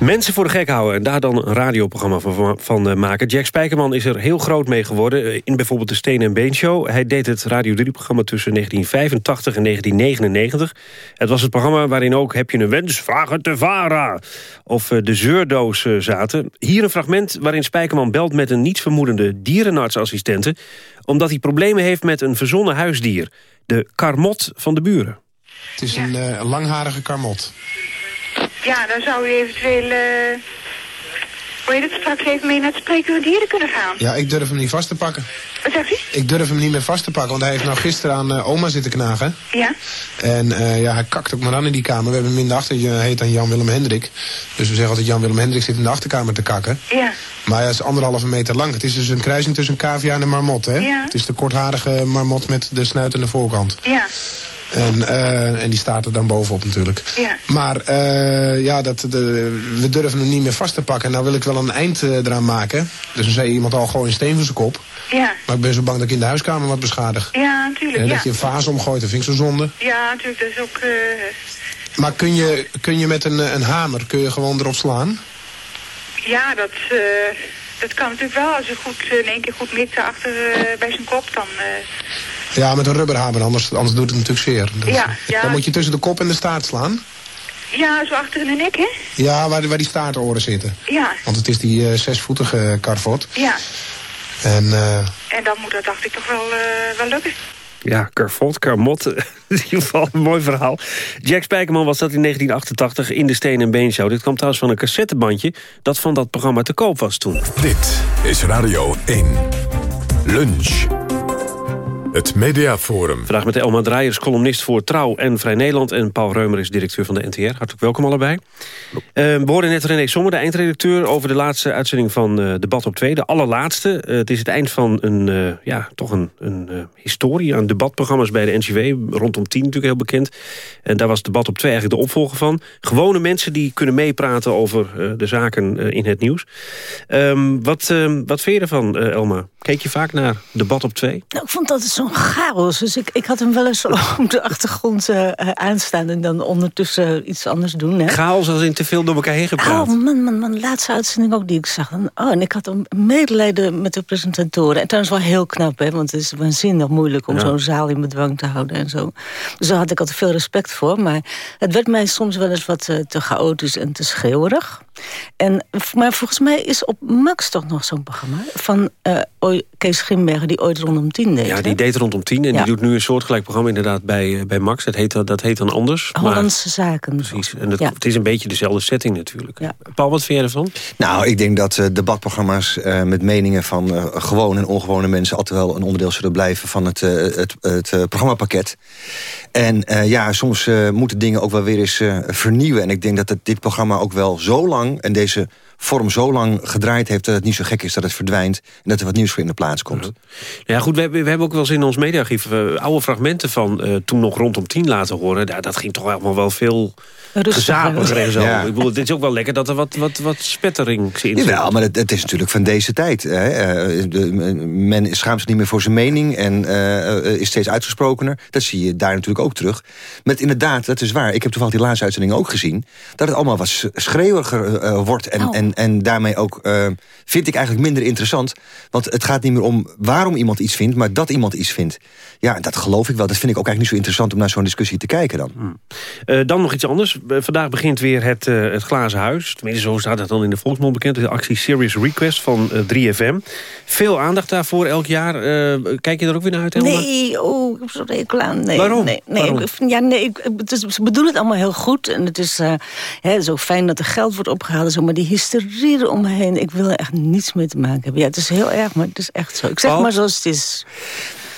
Mensen voor de gek houden en daar dan een radioprogramma van, van uh, maken. Jack Spijkerman is er heel groot mee geworden. Uh, in bijvoorbeeld de Steen en Been Show. Hij deed het Radio 3-programma tussen 1985 en 1999. Het was het programma waarin ook Heb je een wens? Vraag het te Vara. Of uh, de zeurdoos zaten. Hier een fragment waarin Spijkerman belt met een nietsvermoedende dierenartsassistente... omdat hij problemen heeft met een verzonnen huisdier. De karmot van de buren. Het is een uh, langharige karmot. Ja, dan zou u eventueel... Uh, hoe je het straks even mee naar het spreekuur dieren kunnen gaan. Ja, ik durf hem niet vast te pakken. Wat zegt u? Ik durf hem niet meer vast te pakken, want hij heeft nou gisteren aan uh, oma zitten knagen. Ja. En uh, ja, hij kakt ook maar aan in die kamer. We hebben hem in de achter, heet dan Jan-Willem Hendrik. Dus we zeggen altijd Jan-Willem Hendrik zit in de achterkamer te kakken. Ja. Maar hij is anderhalve meter lang. Het is dus een kruising tussen een cavia en een marmot, hè? Ja. Het is de kortharige marmot met de snuit aan de voorkant. Ja. En, uh, en die staat er dan bovenop natuurlijk. Ja. Maar uh, ja, dat, de, we durven hem niet meer vast te pakken. Nou wil ik wel een eind uh, eraan maken. Dus dan zei iemand al, gooi een steen voor zijn kop. Ja. Maar ik ben zo bang dat ik in de huiskamer wat beschadig. Ja, natuurlijk. En ja. dat je een vaas omgooit, dat vind ik zo zonde. Ja, natuurlijk. Dat is ook... Maar kun je, kun je met een, een hamer kun je gewoon erop slaan? Ja, dat, dat kan natuurlijk wel. Als je goed in één keer goed mikt achter bij zijn kop, dan... Ja, met een rubberhamer, anders, anders doet het natuurlijk zeer. Dat, ja, ja. Dan moet je tussen de kop en de staart slaan. Ja, zo achter in de nek, hè? Ja, waar, waar die staartoren zitten. Ja. Want het is die uh, zesvoetige karvot. Ja. En, uh... en dan moet dat, dacht ik, toch wel, uh, wel lukken. Ja, Karvot, Karmot, in ieder geval een mooi verhaal. Jack Spijkerman was dat in 1988 in de Steen en Been Show. Dit kwam trouwens van een cassettebandje dat van dat programma te koop was toen. Dit is Radio 1. Lunch. Het Mediaforum. Vandaag met Elma Draaiers, columnist voor Trouw en Vrij Nederland... en Paul Reumer is directeur van de NTR. Hartelijk welkom allebei. Uh, we hoorden net René Sommer, de eindredacteur... over de laatste uitzending van uh, Debat op 2, de allerlaatste. Uh, het is het eind van een, uh, ja, toch een, een historie aan debatprogramma's bij de NCW. Rondom 10 natuurlijk heel bekend. En daar was Debat op 2 eigenlijk de opvolger van. Gewone mensen die kunnen meepraten over de zaken in het nieuws. Um, wat, wat vind je ervan, Elma? Keek je vaak naar Debat op 2? Nou, ik vond dat zo'n chaos. Dus ik, ik had hem wel eens op de achtergrond uh, aanstaan... en dan ondertussen iets anders doen. Hè. Chaos als in te veel door elkaar heen gepraat. Oh, man, man, man. Laatste uitzending ook die ik zag. Dan, oh, en ik had een medelijden met de presentatoren. En trouwens wel heel knap, hè. Want het is waanzinnig moeilijk om ja. zo'n zaal in bedwang te houden en zo. Dus daar had ik altijd veel respect voor. Maar het werd mij soms wel eens wat uh, te chaotisch en te schreeuwerig. En, maar volgens mij is op Max toch nog zo'n programma... van uh, Kees Schimberger, die ooit rondom tien deed. Ja, die deed rondom tien en ja. die doet nu een soortgelijk programma inderdaad bij, bij Max. Dat heet, dat heet dan anders. Hollandse maar, Zaken. Precies, en het, ja. het, is een beetje dezelfde setting natuurlijk. Ja. Paul, wat vind jij ervan? Nou, ik denk dat uh, debatprogramma's uh, met meningen van uh, gewone en ongewone mensen... altijd wel een onderdeel zullen blijven van het, het, het programmapakket. En ja, soms moeten dingen ook wel weer eens vernieuwen. En ik denk dat het, dit programma ook wel zo lang... en deze vorm zo lang gedraaid heeft dat het niet zo gek is dat het verdwijnt... en dat er wat nieuws voor in de plaats komt. Ja, ja goed, we, we hebben ook wel eens in ons mediaarchief... Uh, oude fragmenten van uh, toen nog rondom tien laten horen. Ja, dat ging toch allemaal wel veel gezapiger en zo. Ja. Ik bedoel, het is ook wel lekker dat er wat, wat, wat spettering in zit. Jawel, maar het, het, is natuurlijk van deze tijd. Hè. Uh, de, men schaamt zich niet meer voor zijn mening... en is steeds uitgesprokener. Dat zie je daar natuurlijk ook terug. Met inderdaad, dat is waar. Ik heb toevallig die laatste uitzending ook gezien... dat het allemaal wat schreeuwiger wordt en, oh. en en daarmee ook uh, vind ik eigenlijk minder interessant. Want het gaat niet meer om waarom iemand iets vindt... maar dat iemand iets vindt. Ja, dat geloof ik wel. Dat vind ik ook eigenlijk niet zo interessant... om naar zo'n discussie te kijken dan. Hmm. Uh, dan nog iets anders. Vandaag begint weer het, uh, het Glazen Huis. Tenminste, zo staat het dan in de volksmond bekend. De actie Serious Request van 3FM. Veel aandacht daarvoor elk jaar. kijk je er ook weer naar uit, Helma? Nee, oh, ik heb zo'n aan. Nee, waarom? Nee, nee, waarom? Ik, ja, nee ik, het is, ze bedoelen het allemaal heel goed. En het is hè, zo fijn dat er geld wordt opgehaald. En zo, maar die hysterie eromheen, ik wil er echt niets mee te maken hebben. Ja, het is heel erg, maar het is echt zo. Ik zeg Oh. maar zoals het is.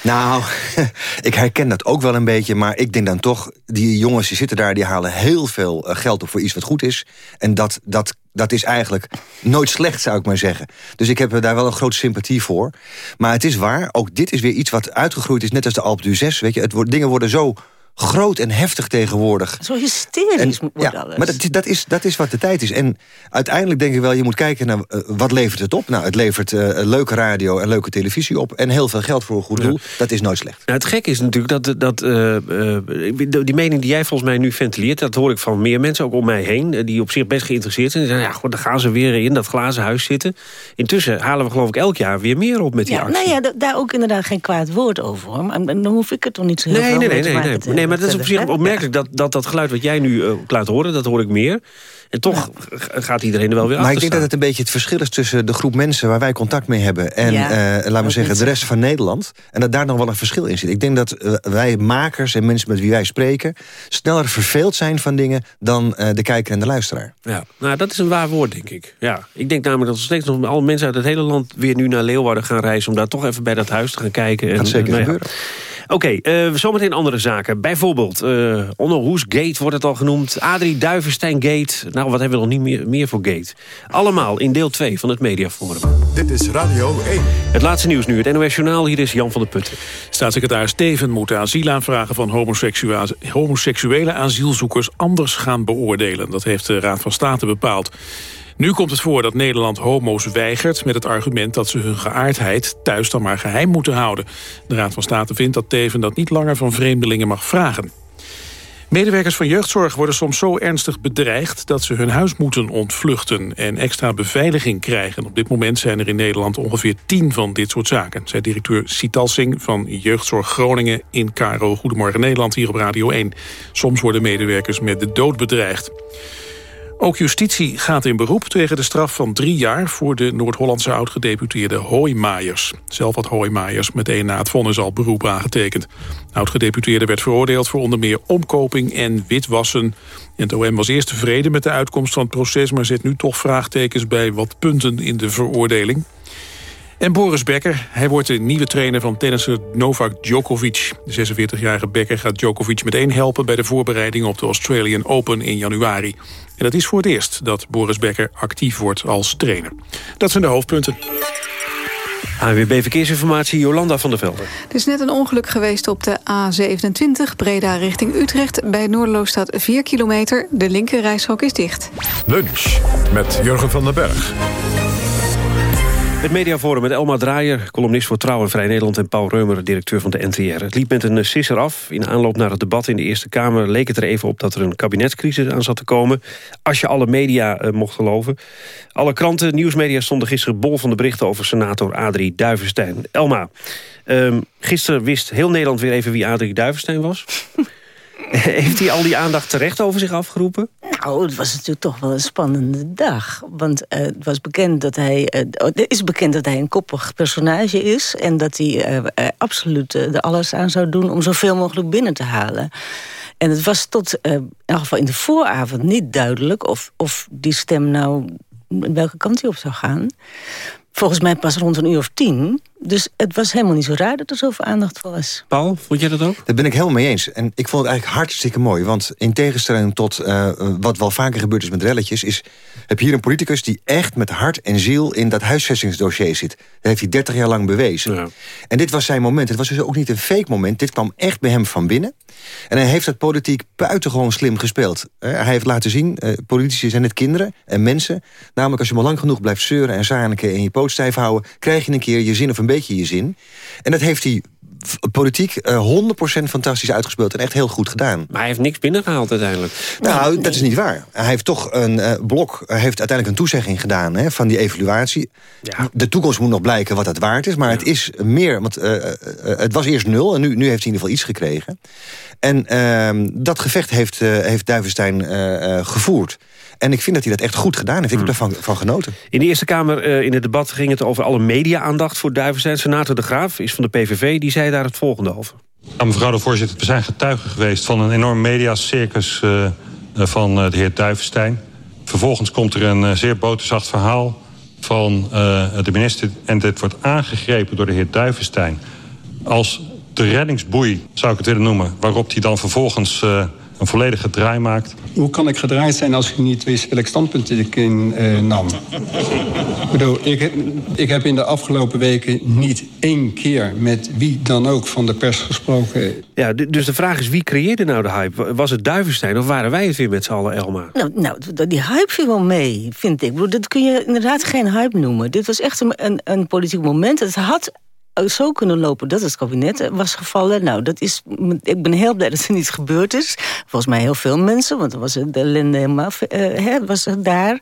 Nou, ik herken dat ook wel een beetje. Maar ik denk dan toch, die jongens die zitten daar... die halen heel veel eh, geld op voor iets wat goed is. En dat, dat, dat is eigenlijk nooit slecht, zou ik maar zeggen. Dus ik heb daar wel een grote sympathie voor. Maar het is waar, ook dit is weer iets wat uitgegroeid is... net als de Alpe d'Huez, weet je. Het wordt, dingen worden zo groot en heftig tegenwoordig. Zo hysterisch En- wordt ja, alles. Maar dat, is- dat, is, dat is wat de tijd is. En uiteindelijk denk ik wel, je moet kijken naar eh, wat levert het op. Nou, het levert eh, leuke radio en leuke televisie op. En heel veel geld voor een goed doel. Dat is nooit slecht. Nou, het gekke is natuurlijk dat, dat eh, eh, die mening die jij volgens mij nu ventileert... dat hoor ik van meer mensen, ook om mij heen... die op zich best geïnteresseerd zijn. Die zeggen, ja, goed, dan gaan ze weer in dat glazen huis zitten. Intussen halen we geloof ik elk jaar weer meer op met die Ja, actie. nou ja, da- daar ook inderdaad geen kwaad woord over. Hoor. Maar dan hoef ik het toch niet zo heel Nee, veel nee, nee, te nee, maken nee. Nee, maar dat is op zich opmerkelijk dat, dat dat geluid wat jij nu eh, laat horen, dat hoor ik meer. En toch gaat iedereen er wel weer Maar achter ik denk dat het een beetje het verschil is tussen de groep mensen waar wij contact mee hebben en Ja, eh, laten we zeggen de rest van Nederland. En dat daar nog wel een verschil in zit. Ik denk dat eh, wij makers en mensen met wie wij spreken sneller verveeld zijn van dingen dan eh, de kijker en de luisteraar. Ja, nou, dat is een waar woord, denk ik. Ja, ik denk namelijk dat er steeds nog alle mensen uit het hele land... weer nu naar Leeuwarden gaan reizen... om daar toch even bij dat huis te gaan kijken. En, Gaat zeker nou ja. gebeuren. Oké, eh, zometeen andere zaken. Bijvoorbeeld, eh Onno Hoes Gate wordt het al genoemd. Adrie Duivenstein Gate. Nou, wat hebben we nog niet meer, meer voor Gate? Allemaal in deel 2 van het Mediaforum. Dit is Radio 1. Het laatste nieuws nu, het NOS Journaal. Hier is Jan van der Putten. Staatssecretaris Steven moet de asielaanvragen van homoseksuele, homoseksuele asielzoekers anders gaan beoordelen. Dat heeft de Raad van State bepaald. Nu komt het voor dat Nederland homo's weigert... met het argument dat ze hun geaardheid thuis dan maar geheim moeten houden. De Raad van State vindt dat Teven dat niet langer van vreemdelingen mag vragen. Medewerkers van jeugdzorg worden soms zo ernstig bedreigd... dat ze hun huis moeten ontvluchten en extra beveiliging krijgen. Op dit moment zijn er in Nederland ongeveer tien van dit soort zaken... zei directeur Sital Singh van Jeugdzorg Groningen in Caro. Goedemorgen Nederland, hier op Radio 1. Soms worden medewerkers met de dood bedreigd. Ook justitie gaat in beroep tegen de straf van drie jaar... voor de Noord-Hollandse oud-gedeputeerde Hoijmaijers. Zelf had Hoijmaijers meteen na het vonnis al beroep aangetekend. De oud-gedeputeerde werd veroordeeld voor onder meer omkoping en witwassen. En het OM was eerst tevreden met de uitkomst van het proces... maar zet nu toch vraagtekens bij wat punten in de veroordeling. En Boris Becker, hij wordt de nieuwe trainer van tennisser Novak Djokovic. De 46-jarige Becker gaat Djokovic meteen helpen... bij de voorbereiding op de Australian Open in januari. En dat is voor het eerst dat Boris Becker actief wordt als trainer. Dat zijn de hoofdpunten. ANWB Verkeersinformatie, Jolanda van der Velden. Er is net een ongeluk geweest op de A27, Breda richting Utrecht. Bij Noorderloos staat 4 kilometer. De linker reishok is dicht. Lunch met Jurgen van den Berg. Het mediaforum met Elma Draaier, columnist voor Trouw en Vrij Nederland... en Paul Reumer, directeur van de NTR. Het liep met een sisser af. In aanloop naar het debat in de Eerste Kamer leek het er even op... dat er een kabinetscrisis aan zat te komen. Als je alle media eh, mocht geloven. Alle kranten, nieuwsmedia stonden gisteren bol van de berichten... over senator Adrie Duivenstein. Elma, ehm, gisteren wist heel Nederland weer even wie Adrie Duivenstein was. Heeft hij al die aandacht terecht over zich afgeroepen? Nou, het was natuurlijk toch wel een spannende dag. Want eh, het was bekend dat hij, het is bekend dat hij een koppig personage is... en dat hij eh, absoluut er alles aan zou doen om zoveel mogelijk binnen te halen. En het was tot, in elk geval in de vooravond, niet duidelijk... of, of die stem nou welke kant hij op zou gaan. Volgens mij pas rond een uur of tien. Dus het was helemaal niet zo raar dat er zoveel aandacht voor was. Paul, vond jij dat ook? Daar ben ik helemaal mee eens. En ik vond het eigenlijk hartstikke mooi. Want in tegenstelling tot eh, wat wel vaker gebeurd is met relletjes... Is, heb je hier een politicus die echt met hart en ziel... in dat huisvestingsdossier zit. Dat heeft hij 30 jaar lang bewezen. En dit was zijn moment. Het was dus ook niet een fake moment. Dit kwam echt bij hem van binnen. En hij heeft dat politiek buitengewoon slim gespeeld. Eh, hij heeft laten zien, eh, politici zijn net kinderen en mensen. Namelijk als je maar lang genoeg blijft zeuren en zaniken... en je poot stijf houden, krijg je een keer je zin of een beetje je zin. En dat heeft hij politiek eh 100% fantastisch uitgespeeld en echt heel goed gedaan. Maar hij heeft niks binnengehaald uiteindelijk. Nou, dat is niet waar. Hij heeft toch een eh, blok, hij heeft uiteindelijk een toezegging gedaan hè, van die evaluatie. De toekomst moet nog blijken wat het waard is, maar het is meer, want eh, eh, eh, het was eerst nul en nu, nu heeft hij in ieder geval iets gekregen. En ehm, dat gevecht heeft, eh, heeft Duivenstein eh, eh, gevoerd. En ik vind dat hij dat echt goed gedaan heeft. Ik heb daarvan van genoten. In de Eerste Kamer eh, in het debat ging het over alle media-aandacht voor Duivenstein. Senator De Graaf is van de PVV, die zei daar het volgende over. Mevrouw de voorzitter, we zijn getuigen geweest van een enorm mediacircus uh, van uh, de heer Duivenstein. Vervolgens komt er een zeer boterzacht verhaal van de minister... en dit wordt aangegrepen door de heer Duivenstein. Als de reddingsboei, zou ik het willen noemen... waarop hij dan vervolgens een volledige draai maakt. Hoe kan ik gedraaid zijn als u niet wist welk standpunt ik in uh, nam? ik bedoel, ik heb, ik heb in de afgelopen weken niet één keer met wie dan ook van de pers gesproken. Ja, dus de vraag is, wie creëerde nou de hype? Was het Duivenstein of waren wij het weer met z'n allen, Elma? Nou, nou, die hype viel wel mee, vind ik. ik bedoel, dat kun je inderdaad geen hype noemen. Dit was echt een, een, een politiek moment. Het had zo kunnen lopen dat het kabinet was gevallen. Nou, dat is, ik ben heel blij dat het niet gebeurd is. Volgens mij heel veel mensen, want dan was de ellende helemaal uh, was het daar.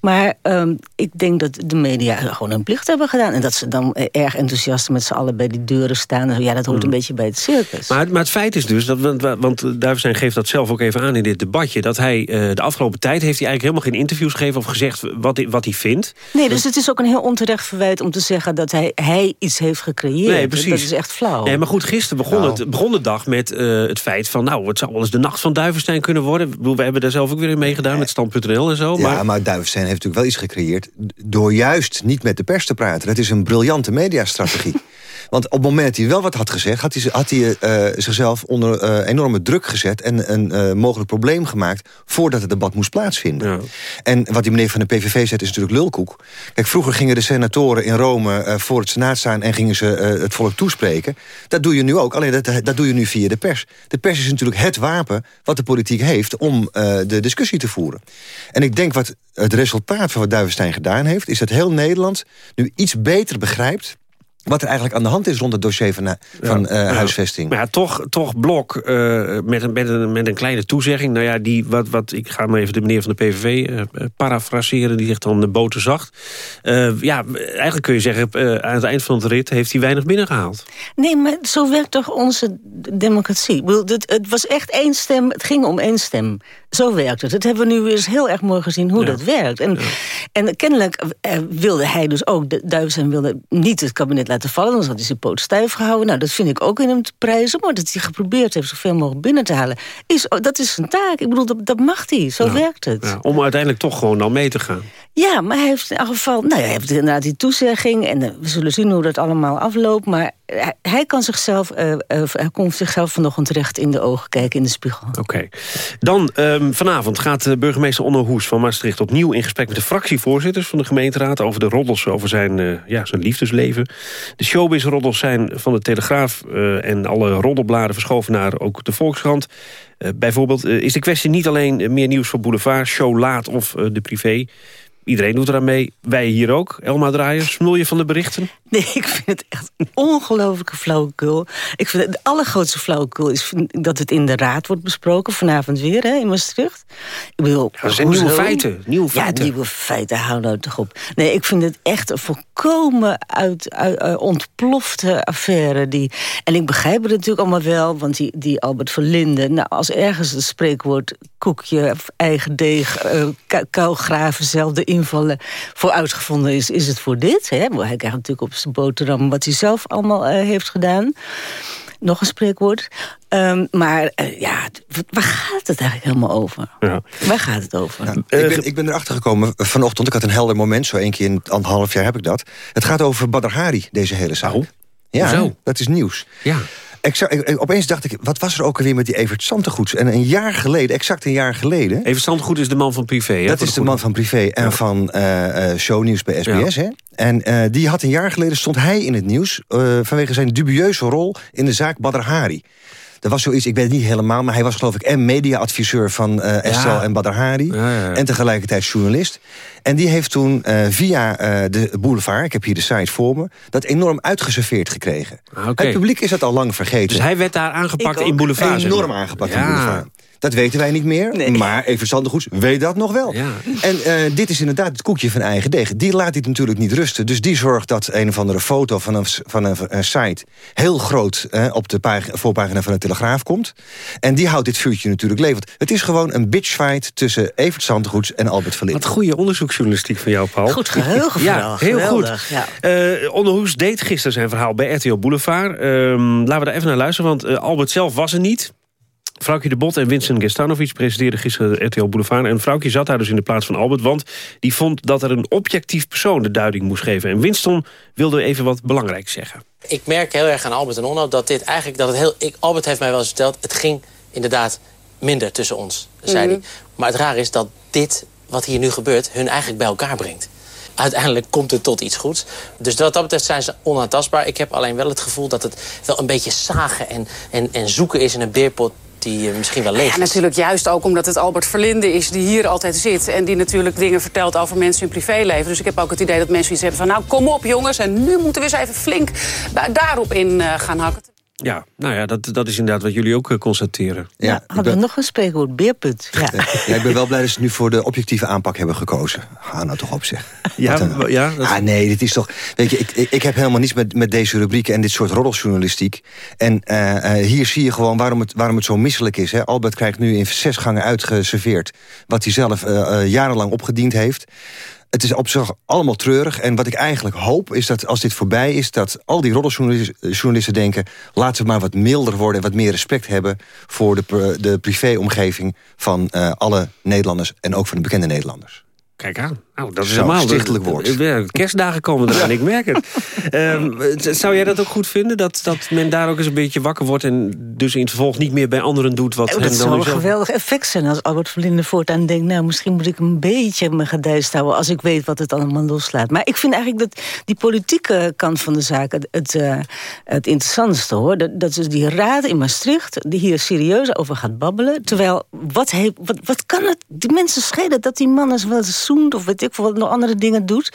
Maar um, ik denk dat de media gewoon hun plicht hebben gedaan. En dat ze dan eh, erg enthousiast met z'n allen bij die deuren staan. Ja, dat hoort een mm. beetje bij het circus. Maar, maar het feit is dus, dat, want, want geeft dat zelf ook even aan in dit debatje... dat hij de afgelopen tijd heeft hij eigenlijk helemaal geen interviews gegeven... of gezegd wat hij, wat hij vindt. Nee, dus het is ook een heel onterecht verwijt om te zeggen... dat hij, hij iets heeft gecreëerd. Nee, precies. Dat is echt flauw. Nee, maar goed, gisteren begon, nou. het, begon de dag met uh, het feit van... nou, het zou wel eens de nacht van Duivenstein kunnen worden. We hebben daar zelf ook weer in meegedaan met Stand.nl en zo. Ja, maar, maar Duivenstein heeft natuurlijk wel iets gecreëerd... door juist niet met de pers te praten. Dat is een briljante mediastrategie. Want op het moment dat hij wel wat had gezegd... had hij, had hij uh, zichzelf onder uh, enorme druk gezet... en een uh, mogelijk probleem gemaakt... voordat het debat moest plaatsvinden. Ja. En wat die meneer van de PVV zet is natuurlijk lulkoek. Kijk, vroeger gingen de senatoren in Rome voor het senaat staan... en gingen ze het volk toespreken. Dat doe je nu ook, alleen dat, dat doe je nu via de pers. De pers is natuurlijk het wapen wat de politiek heeft... om de discussie te voeren. En ik denk wat het resultaat van wat Duivenstein gedaan heeft... is dat heel Nederland nu iets beter begrijpt wat er eigenlijk aan de hand is rond het dossier van, van uh, huisvesting. Maar ja, toch, toch Blok uh, met, een, met, een, met een kleine toezegging. Nou ja, die, wat, wat, ik ga maar even de meneer van de PVV uh, parafraseren. Die zegt dan de boter zacht. ja, eigenlijk kun je zeggen, aan het eind van het rit heeft hij weinig binnengehaald. Nee, maar zo werkt toch onze democratie? Het, het was echt één stem, het ging om één stem. Zo werkt het. Dat hebben we nu eens heel erg mooi gezien hoe dat werkt. En, en kennelijk wilde hij dus ook, de Duitsers wilde niet het kabinet laten vallen. Dan had hij zijn poot stijf gehouden. Nou, dat vind ik ook in hem te prijzen. Maar dat hij geprobeerd heeft zoveel mogelijk binnen te halen... Is, dat is zijn taak. Ik bedoel, dat, dat mag hij. Zo werkt het. Ja, om uiteindelijk toch gewoon dan mee te gaan. Ja, maar hij heeft in elk geval... Nou hij heeft inderdaad die toezegging. En uh, we zullen zien hoe dat allemaal afloopt. Maar hij, kan zichzelf, uh, uh, hij kon zichzelf vanochtend terecht in de ogen kijken in de spiegel. Oké. Dan um, vanavond gaat burgemeester Onno Hoes van Maastricht... opnieuw in gesprek met de fractievoorzitters van de gemeenteraad... over de roddels over zijn, ja, zijn liefdesleven. De showbiz-roddels zijn van de Telegraaf en alle roddelbladen verschoven naar ook de Volkskrant. Bijvoorbeeld is de kwestie niet alleen meer nieuws voor Boulevard, Show Laat of de Privé. Iedereen doet eraan mee. Wij hier ook. Elma Draaier, smul je van de berichten? Nee, ik vind het echt een ongelofelijke flauwekul. Ik vind het, de allergrootste flauwekul is dat het in de raad wordt besproken. Vanavond weer, hè, in Maastricht. Ik bedoel, ja, zijn nieuwe feiten. Nieuwe feiten. Ja, nieuwe feiten. Hou nou toch op. Nee, ik vind het echt een volkomen uit, uit, ontplofte affaire. Die, en ik begrijp het natuurlijk allemaal wel. Want die, die Albert Verlinde... Nou, als ergens het spreekwoord koekje, eigen deeg... Uh, kou graven, zelfde invallen voor uitgevonden is... is het voor dit. Hè? Hij krijgt natuurlijk op zijn boterham wat hij zelf allemaal uh, heeft gedaan. Nog een spreekwoord. Um, maar uh, ja, waar gaat het eigenlijk helemaal over? Ja. Waar gaat het over? Ja, ik, ben, ik ben erachter gekomen vanochtend. Ik had een helder moment, zo één keer in anderhalf jaar heb ik dat. Het gaat over Badr Hari, deze hele zaak. Oh. Ja, Hoezo? dat is nieuws. Ja. Ik zou, ik, opeens dacht ik, wat was er ook alweer met die Evert Santegoeds? En een jaar geleden, exact een jaar geleden... Evert Santegoed is de man van Privé, hè? Dat is de man van Privé en ja. van uh, shownieuws bij SBS, ja. hè? En uh, die had een jaar geleden, stond hij in het nieuws... Uh, vanwege zijn dubieuze rol in de zaak Badr Hari. Er was zoiets, ik weet het niet helemaal... maar hij was geloof ik en mediaadviseur van uh, Estelle ja. en Badr Hari. Ja, ja, en tegelijkertijd journalist. En die heeft toen uh, via uh, de boulevard, ik heb hier de site voor me... dat enorm uitgeserveerd gekregen. Ah, okay. Het publiek is dat al lang vergeten. Dus hij werd daar aangepakt in boulevard? Enorm aangepakt in boulevard. Dat weten wij niet meer. Nee. Maar even Sandergoeds weet dat nog wel. Ja. En uh, dit is inderdaad het koekje van eigen deeg. Die laat dit natuurlijk niet rusten. Dus die zorgt dat een of andere foto van een, van een, een site... heel groot uh, op de pagina, voorpagina van de Telegraaf komt. En die houdt dit vuurtje natuurlijk levend. Het is gewoon een bitchfight tussen Evert Sandergoeds en Albert Verlinde. Wat goede onderzoeksjournalistiek van jou, Paul. Goed geheugen Ja, heel Geweldig, goed. Ja. Uh, Onderhoes deed gisteren zijn verhaal bij RTL Boulevard. Ehm, laten we daar even naar luisteren, want Albert zelf was er niet... Vrouwtje de Bot en Vincent Gestanovic presenteerden gisteren RTL Boulevard. En Vrouwtje zat daar dus in de plaats van Albert, want die vond dat er een objectief persoon de duiding moest geven. En Winston wilde even wat belangrijks zeggen. Ik merk heel erg aan Albert en Onno dat dit eigenlijk, dat het heel, ik, Albert heeft mij wel eens verteld, het ging inderdaad minder tussen ons, zei mm hij. Maar het raar is dat dit, wat hier nu gebeurt, hun eigenlijk bij elkaar brengt. uiteindelijk komt het tot iets goeds. Dus wat dat betreft zijn ze onaantastbaar. Ik heb alleen wel het gevoel dat het wel een beetje zagen en, en, en zoeken is in een beerpot die misschien wel leeg Ja, natuurlijk juist ook omdat het Albert Verlinde is die hier altijd zit... en die natuurlijk dingen vertelt over mensen in privéleven. Dus ik heb ook het idee dat mensen iets hebben van... nou, kom op jongens, en nu moeten we eens even flink daarop in uh, gaan hakken. Ja, nou ja, dat, dat is inderdaad wat jullie ook uh, constateren. Ja, ja hadden we nog een spreekwoord, beerput. Ja. ja, ik ben wel blij dat ze nu voor de objectieve aanpak hebben gekozen. Ga nou toch op zich. Ja, een... ja dat... ah, nee, dit is toch... Weet je, ik, ik, ik, heb helemaal niets met, met deze rubrieken en dit soort roddeljournalistiek. En uh, uh, hier zie je gewoon waarom het, waarom het zo misselijk is. Hè. Albert krijgt nu in zes gangen uitgeserveerd... wat hij zelf jarenlang opgediend heeft het is op zich allemaal treurig. En wat ik eigenlijk hoop is dat als dit voorbij is... dat al die roddeljournalisten denken... laten we maar wat milder worden en wat meer respect hebben... voor de, de privéomgeving van uh, alle Nederlanders... en ook van de bekende Nederlanders. Kijk aan. Nou, dat is Zo, helemaal stichtelijk woord. kerstdagen komen eraan, ik merk het. Um, zou jij dat ook goed vinden? Dat, dat men daar ook eens een beetje wakker wordt... en dus in het vervolg niet meer bij anderen doet wat oh, hen dan zou een geweldig effect zijn als Albert Verlinde voortaan denkt... nou, misschien moet ik een beetje mijn gedijst houden... als ik weet wat het allemaal loslaat. Maar ik vind eigenlijk dat die politieke kant van de zaak... het, het, uh, het interessantste, hoor. Dat, dat is die raad in Maastricht... die hier serieus over gaat babbelen. Terwijl, wat, heeft, wat, wat kan het die mensen schelen... dat die man eens wel zoent of weet ik veel wat nog andere dingen doet.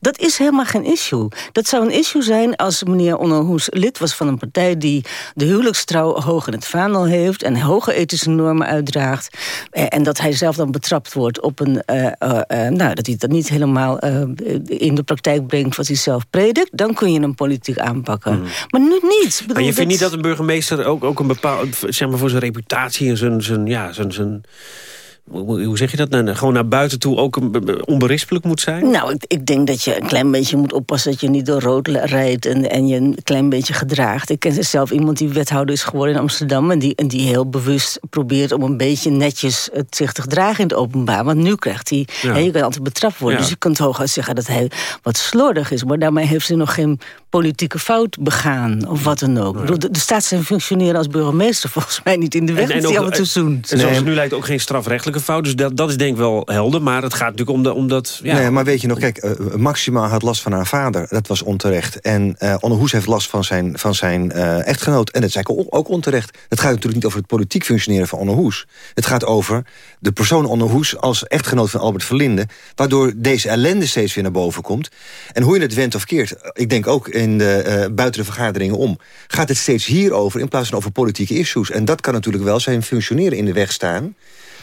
Dat is helemaal geen issue. Dat zou een issue zijn als meneer Onnohoes lid was van een partij... die de huwelijkstrouw hoog in het vaandel heeft... en hoge ethische normen uitdraagt. Eh, en dat hij zelf dan betrapt wordt op een... Uh, uh, nou, dat hij dat niet helemaal in de praktijk brengt wat hij zelf predikt. Dan kun je hem politiek aanpakken. Hmm. Maar nu niet. Bedoel, maar je vindt niet dat een burgemeester ook, ook een bepaald... zeg maar voor zijn reputatie en zijn... zijn, ja, zijn, zijn hoe zeg je dat? Nou, gewoon naar buiten toe ook onberispelijk moet zijn? Nou, ik, ik, denk dat je een klein beetje moet oppassen... dat je niet door rood rijdt en, en je een klein beetje gedraagt. Ik ken zelf iemand die wethouder is geworden in Amsterdam... en die, en die heel bewust probeert om een beetje netjes het zich te gedragen in het openbaar. Want nu krijgt hij... Ja. Hè, je kan altijd betrapt worden. Ja. Dus je kunt hooguit zeggen dat hij wat slordig is. Maar daarmee heeft hij nog geen politieke fout begaan. Of wat dan ook. Ja. De, de staat zijn functioneren als burgemeester volgens mij niet in de weg. En, en af en toe. En zoals het nu lijkt ook geen strafrechtelijke fout. Dus dat, dat is denk ik wel helder. Maar het gaat natuurlijk om, de, om dat... Ja. Nee, maar weet je nog, kijk, uh, Maxima had last van haar vader. Dat was onterecht. En uh, Onne Hoes heeft last van zijn, van zijn uh, echtgenoot. En dat is eigenlijk ook onterecht. Het gaat natuurlijk niet over het politiek functioneren van Onne Hoes. Het gaat over de persoon Onne Hoes als echtgenoot van Albert Verlinde. Waardoor deze ellende steeds weer naar boven komt. En hoe je het went of keert, ik denk ook in de, buiten de vergaderingen om... gaat het steeds hierover in plaats van over politieke issues. En dat kan natuurlijk wel zijn functioneren in de weg staan...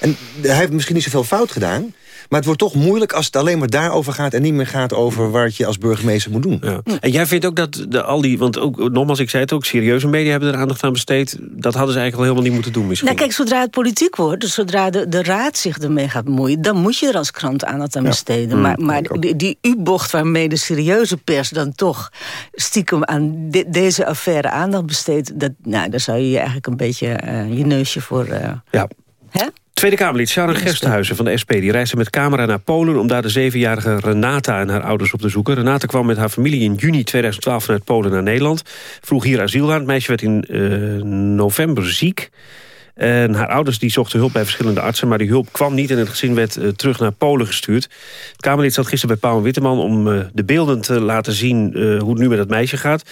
En hij heeft misschien niet zoveel fout gedaan... Maar het wordt toch moeilijk als het alleen maar daarover gaat... en niet meer gaat over wat je als burgemeester moet doen. Ja. En jij vindt ook dat de, al die... want ook, nogmaals, ik zei het ook... serieuze media hebben er aandacht aan besteed. Dat hadden ze eigenlijk al helemaal niet moeten doen misschien. Nou kijk, zodra het politiek wordt... dus zodra de, de raad zich ermee gaat bemoeien... dan moet je er als krant aandacht aan besteden. Ja. Maar, maar die, die U-bocht waarmee de serieuze pers dan toch... stiekem aan de, deze affaire aandacht besteedt... Dat, nou, daar zou je je eigenlijk een beetje uh, je neusje voor... Uh, ja. Hè? Tweede Kamerlid Sharon Gersthuizen van de SP... die reisde met camera naar Polen om daar de zevenjarige Renata en haar ouders op te zoeken. Renata kwam met haar familie in juni 2012 vanuit Polen naar Nederland. Vroeg hier asiel aan. Het meisje werd in uh, november ziek. En haar ouders die zochten hulp bij verschillende artsen... maar die hulp kwam niet en het gezin werd uh, terug naar Polen gestuurd. Het Kamerlid zat gisteren bij Paul Witteman... om uh, de beelden te laten zien uh, hoe het nu met het meisje gaat.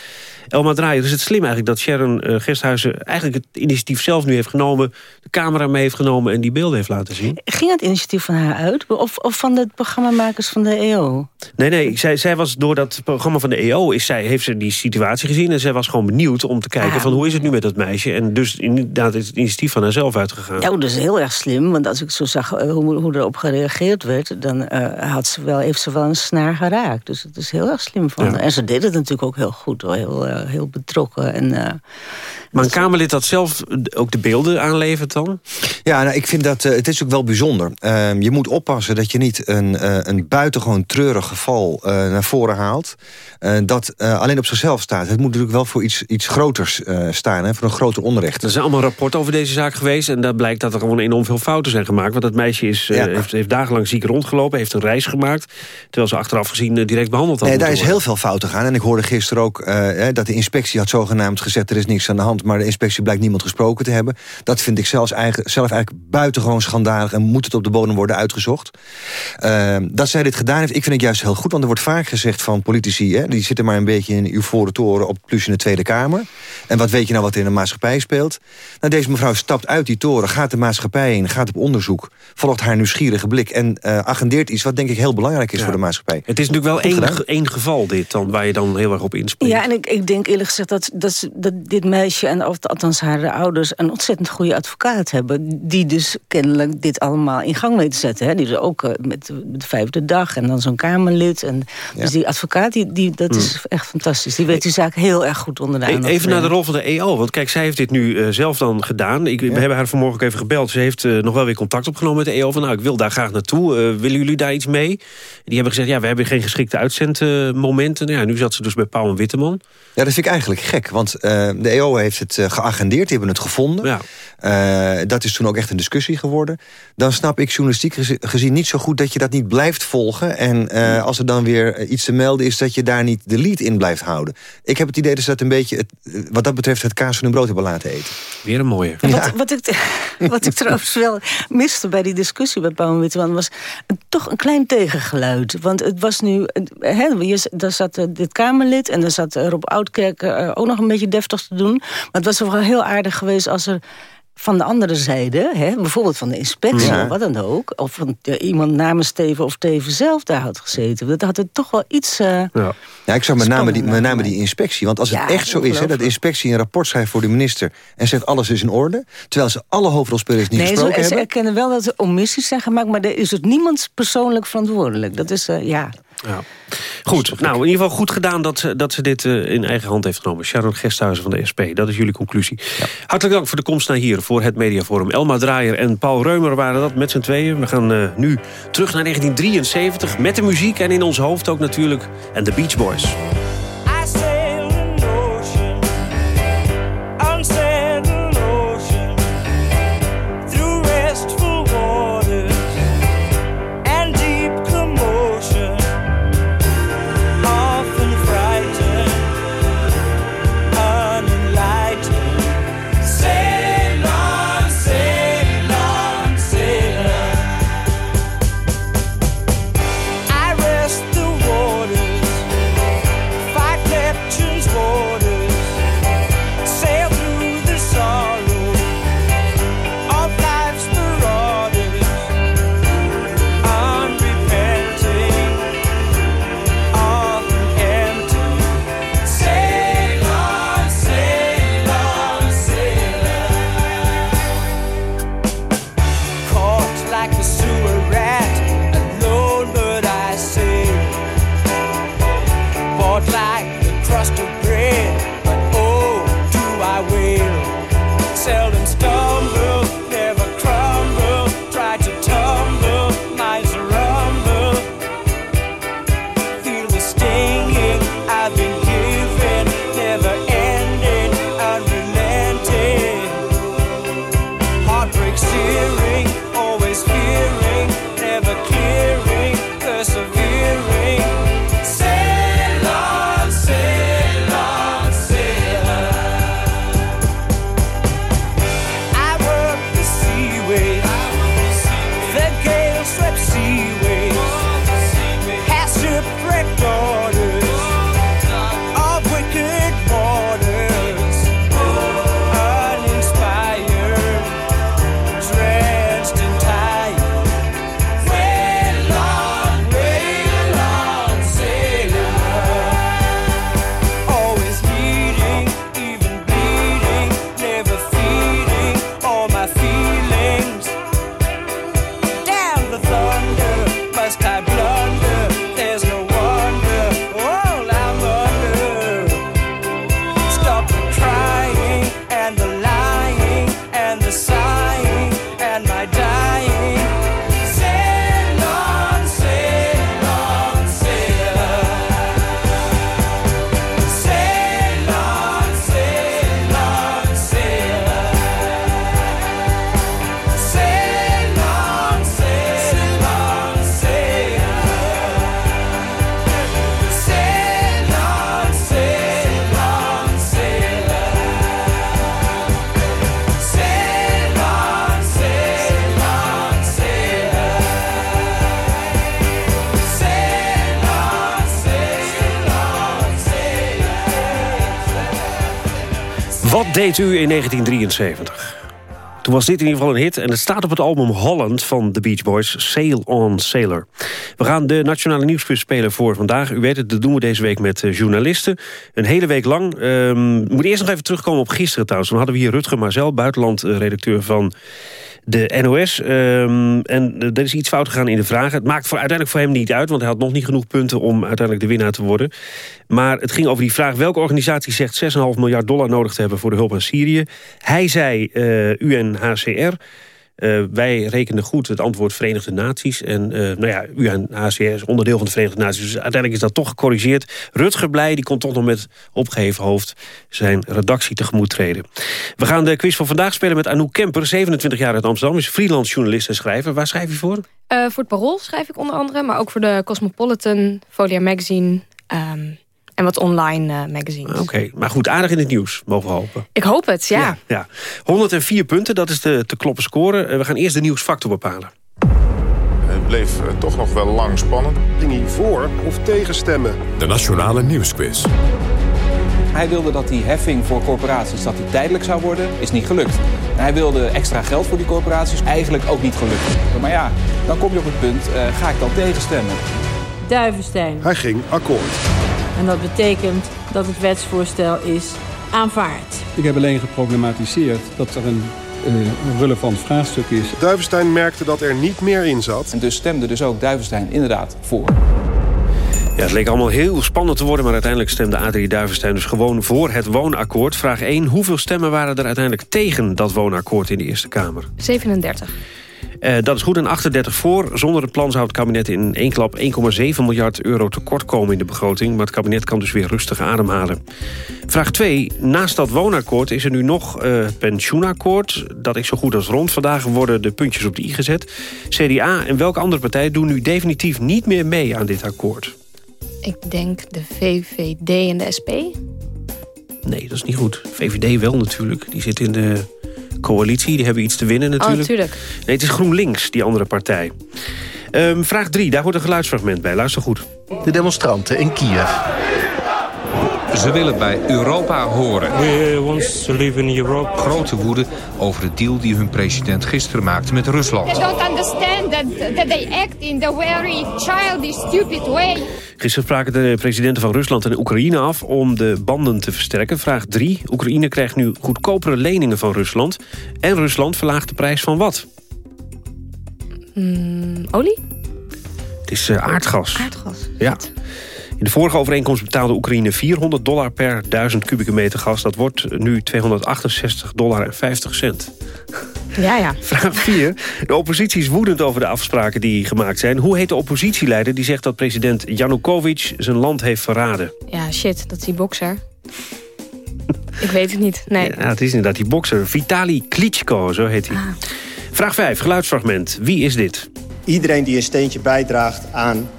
Elma Draaier, is het slim eigenlijk dat Sharon Gesthuizen... eigenlijk het initiatief zelf nu heeft genomen... de camera mee heeft genomen en die beelden heeft laten zien? Ging het initiatief van haar uit? Of, of van de programmamakers van de EO? Nee, nee, zij, zij was door dat programma van de EO... Is zij, heeft ze die situatie gezien en zij was gewoon benieuwd om te kijken... Ah. van hoe is het nu met dat meisje? En dus inderdaad is het initiatief van haarzelf uitgegaan. Ja, dat is heel erg slim. Want als ik zo zag uh, hoe, hoe erop gereageerd werd... dan uh, had ze wel, heeft ze wel een snaar geraakt. Dus het is heel erg slim van ja. En ze deed het natuurlijk ook heel goed. Hoor. Heel, uh, heel betrokken. En, maar een Kamerlid dat zelf ook de beelden aanlevert dan? Ja, nou, ik vind dat het is ook wel bijzonder. Ehm, je moet oppassen dat je niet een, een buitengewoon treurig geval naar voren haalt... dat alleen op zichzelf staat. Het moet natuurlijk wel voor iets, iets groters staan. Hè, voor een groter onrecht. Er zijn allemaal rapporten over deze zaak geweest... en daar blijkt dat er gewoon enorm veel fouten zijn gemaakt. Want dat meisje is, ja. uh, heeft, heeft, dagenlang ziek rondgelopen... heeft een reis gemaakt, terwijl ze achteraf gezien uh, direct behandeld had Nee, daar is worden. heel veel fouten gaan. En ik hoorde gisteren ook uh, dat de inspectie had zogenaamd gezegd... er is niks aan de hand. Maar de inspectie blijkt niemand gesproken te hebben. Dat vind ik zelfs eigen, zelf eigenlijk buitengewoon schandalig... en moet het op de bodem worden uitgezocht. Uh, dat zij dit gedaan heeft, ik vind het juist heel goed... want er wordt vaak gezegd van politici... Hè, die zitten maar een beetje in uw toren op plus in de Tweede Kamer. En wat weet je nou wat er in de maatschappij speelt? Nou, deze mevrouw stapt uit die toren, gaat de maatschappij in... gaat op onderzoek, volgt haar nieuwsgierige blik... en uh, agendeert iets wat denk ik heel belangrijk is voor de maatschappij. Het is natuurlijk wel één, één geval dit, dan, waar je dan heel erg op inspreekt. Ja, en ik, ik denk eerlijk gezegd dat, dat, dat dit meisje... en althans haar ouders een ontzettend goede advocaat hebben... die dus kennelijk dit allemaal in gang weten zetten. Hè? Die is ook uh, met de vijfde dag en dan zo'n Kamerlid. En, Dus die advocaat, die, die, dat hmm. is echt fantastisch. Die weet die zaak heel erg goed onder de aandacht. Even naar de rol van de EO, want kijk, zij heeft dit nu uh, zelf dan gedaan. Ik, We hebben haar vanmorgen ook even gebeld. Ze heeft uh, nog wel weer contact opgenomen met de EO. Van nou, ik wil daar graag naartoe. willen jullie daar iets mee? Die hebben gezegd, ja, we hebben geen geschikte uitzendmomenten. ja, nu zat ze dus bij Paul en Witteman. Ja, dat vind ik eigenlijk gek, want de EO heeft het geagendeerd. Die hebben het gevonden. Ja. Uh, dat is toen ook echt een discussie geworden. Dan snap ik journalistiek gezien niet zo goed dat je dat niet blijft volgen. En uh, als er dan weer iets te melden is dat je daar niet de lead in blijft houden. Ik heb het idee dat ze dat een beetje, het, wat dat betreft, het kaas van hun brood hebben laten eten. Weer een mooie. Ja. Wat, wat, ik, wat ik trouwens wel miste bij die discussie met Paul Witteman... was toch een klein tegengeluid. Want het was nu... He, daar zat eh, dit Kamerlid en daar zat Rob Oudkerk ook nog een beetje deftig te doen. Maar het was wel heel aardig geweest als er van de andere zijde, hè, bijvoorbeeld van de inspectie of wat dan ook... of van iemand namens Steven of Steven zelf daar had gezeten... dat had het toch wel iets uh, ja. ja, ik zou met name, die, met name die inspectie... want als het echt zo is hè, dat de inspectie een rapport schrijft voor de minister... en zegt alles is in orde, terwijl ze alle hoofdrolspelers niet nee, gesproken hebben... Nee, ze erkennen wel dat er omissies zijn gemaakt... maar er is het niemand persoonlijk verantwoordelijk. Dat is, uh, ja... Ja. Goed, nou in ieder geval goed gedaan dat, ze, dat ze dit uh, in eigen hand heeft genomen. Sharon Gesthuizen van de SP, dat is jullie conclusie. Ja. Hartelijk dank voor de komst naar hier, voor het Mediaforum. Elma Draaier en Paul Reumer waren dat met z'n tweeën. We gaan uh, nu terug naar 1973 met de muziek en in ons hoofd ook natuurlijk. En de Beach Boys. Deed u in 1973? Toen was dit in ieder geval een hit en het staat op het album Holland van The Beach Boys, Sail on Sailor. We gaan de Nationale Nieuwsquiz spelen voor vandaag. U weet het, dat doen we deze week met eh, journalisten. Een hele week lang. Um, moet eerst nog even terugkomen op gisteren trouwens. Dan hadden we hier Rutger Marzel, buitenlandredacteur van de NOS. Um, en er is iets fout gegaan in de vragen. Het maakt voor, uiteindelijk voor hem niet uit... want hij had nog niet genoeg punten om uiteindelijk de winnaar te worden. Maar het ging over die vraag... welke organisatie zegt 6,5 miljard dollar nodig te hebben... voor de hulp aan Syrië? Hij zei uh, UNHCR... Uh, wij rekenen goed het antwoord Verenigde Naties. En uh, nou ja, UNHCR is onderdeel van de Verenigde Naties. Dus uiteindelijk is dat toch gecorrigeerd. Rutger Blij die kon toch nog met opgeheven hoofd... zijn redactie tegemoet treden. We gaan de quiz van vandaag spelen met Anouk Kemper. 27 jaar uit Amsterdam, is freelance journalist en schrijver. Waar schrijf je voor? Uh, voor het Parool schrijf ik onder andere. Maar ook voor de Cosmopolitan, Folia Magazine... Um, en wat online uh, magazines. Oké, okay. maar goed, aardig in het nieuws, mogen we hopen. Ik hoop het, ja. ja, ja. 104 punten, dat is de te kloppen score. Uh, we gaan eerst de nieuwsfactor bepalen. Het bleef uh, toch nog wel lang spannend. Ging hij voor of tegenstemmen? De Nationale Nieuwsquiz. Hij wilde dat die heffing voor corporaties dat die tijdelijk zou worden, is niet gelukt. Hij wilde extra geld voor die corporaties, eigenlijk ook niet gelukt. Maar ja, dan kom je op het punt, ga ik dan tegenstemmen? Duivenstein. Hij ging akkoord. En dat betekent dat het wetsvoorstel is aanvaard. Ik heb alleen geproblematiseerd dat er een uh, relevant vraagstuk is. Duivenstein merkte dat er niet meer in zat. En dus stemde dus ook Duivenstein inderdaad voor. Ja, het leek allemaal heel spannend te worden... maar uiteindelijk stemde Adrie Duivenstein dus gewoon voor het woonakkoord. Vraag 1. Hoeveel stemmen waren er uiteindelijk tegen dat woonakkoord in de Eerste Kamer? 37. Uh, dat is goed en 38 voor. Zonder het plan zou het kabinet in één klap 1,7 miljard euro tekort komen in de begroting. Maar het kabinet kan dus weer rustig ademhalen. Vraag 2. Naast dat woonakkoord is er nu nog uh, pensioenakkoord. Dat is zo goed als rond. Vandaag worden de puntjes op de i gezet. CDA en welke andere partij doen nu definitief niet meer mee aan dit akkoord? Ik denk de VVD en de SP. Nee, dat is niet goed. VVD wel natuurlijk. Die zit in de coalitie. Die hebben iets te winnen natuurlijk. Oh, natuurlijk. Nee, het is GroenLinks, die andere partij. Um, vraag 3, daar hoort een geluidsfragment bij. Luister goed. De demonstranten in Kiev. Ze willen bij Europa horen. We want to live in Europe. Grote woede over de deal die hun president gisteren maakte met Rusland. They don't understand that, that they act in the very childish, stupid way. Gisteren spraken de presidenten van Rusland en Oekraïne af om de banden te versterken. Vraag 3. Oekraïne krijgt nu goedkopere leningen van Rusland. En Rusland verlaagt de prijs van wat? Mm, olie? Het is uh, aardgas. Aardgas. Ja. In de vorige overeenkomst betaalde Oekraïne 400 dollar per 1000 kubieke meter gas. Dat wordt nu 268 dollar en 50 cent. Ja, ja. Vraag 4. De oppositie is woedend over de afspraken die gemaakt zijn. Hoe heet de oppositieleider die zegt dat president Janukovic zijn land heeft verraden? Ja, shit, dat is die bokser. Ik weet het niet, nee. Ja, het is inderdaad die bokser. Vitali Klitschko, zo heet hij. Ah. Vraag 5, geluidsfragment. Wie is dit? Iedereen die een steentje bijdraagt aan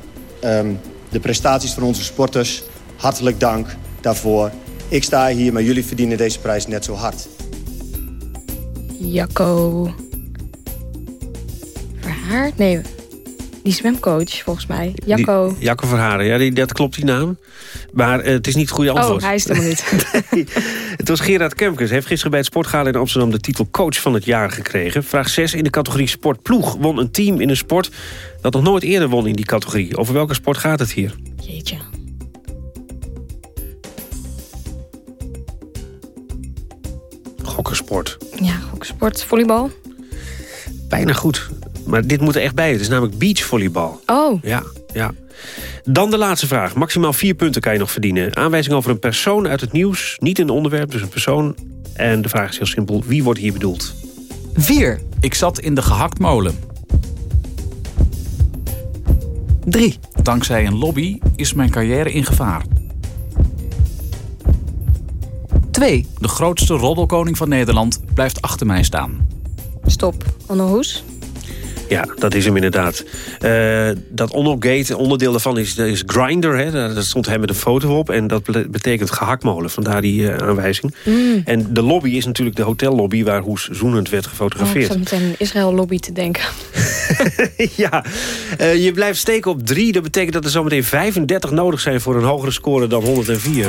um, de prestaties van onze sporters. Hartelijk dank daarvoor. Ik sta hier, maar jullie verdienen deze prijs net zo hard. Jacco... Verhaar? Nee, die zwemcoach volgens mij. Jacco... Die, Jacco Verharen, ja, die, dat klopt die naam. Maar uh, het is niet het goede antwoord. Oh, hij is er maar niet. nee, het was Gerard Kemkes. Hij heeft gisteren bij het Sportgala in Amsterdam... de titel coach van het jaar gekregen. Vraag 6 in de categorie sportploeg won een team in een sport... dat nog nooit eerder won in die categorie. Over welke sport gaat het hier? Jeetje. Gokkensport. Ja, gokkensport. Volleybal. Bijna goed. Maar dit moet er echt bij. Het is namelijk beachvolleybal. Oh. Ja, ja. Dan de laatste vraag. Maximaal vier punten kan je nog verdienen. Aanwijzing over een persoon uit het nieuws. Niet een onderwerp, dus een persoon. En de vraag is heel simpel. Wie wordt hier bedoeld? 4. Ik zat in de gehaktmolen. 3. Dankzij een lobby is mijn carrière in gevaar. 2. De grootste roddelkoning van Nederland blijft achter mij staan. Stop. Onno Hoes? Ja, dat is hem inderdaad. Uh, dat Onno-gate, onderdeel daarvan is, is Grindr. Hè? Daar stond hij met een foto op. En dat betekent gehaktmolen, vandaar die uh, aanwijzing. Mm. En de lobby is natuurlijk de hotellobby... waar Hoes zoenend werd gefotografeerd. Oh, ik zat meteen Israël-lobby te denken. ja, uh, je blijft steken op drie. Dat betekent dat er zometeen 35 nodig zijn... voor een hogere score dan 104.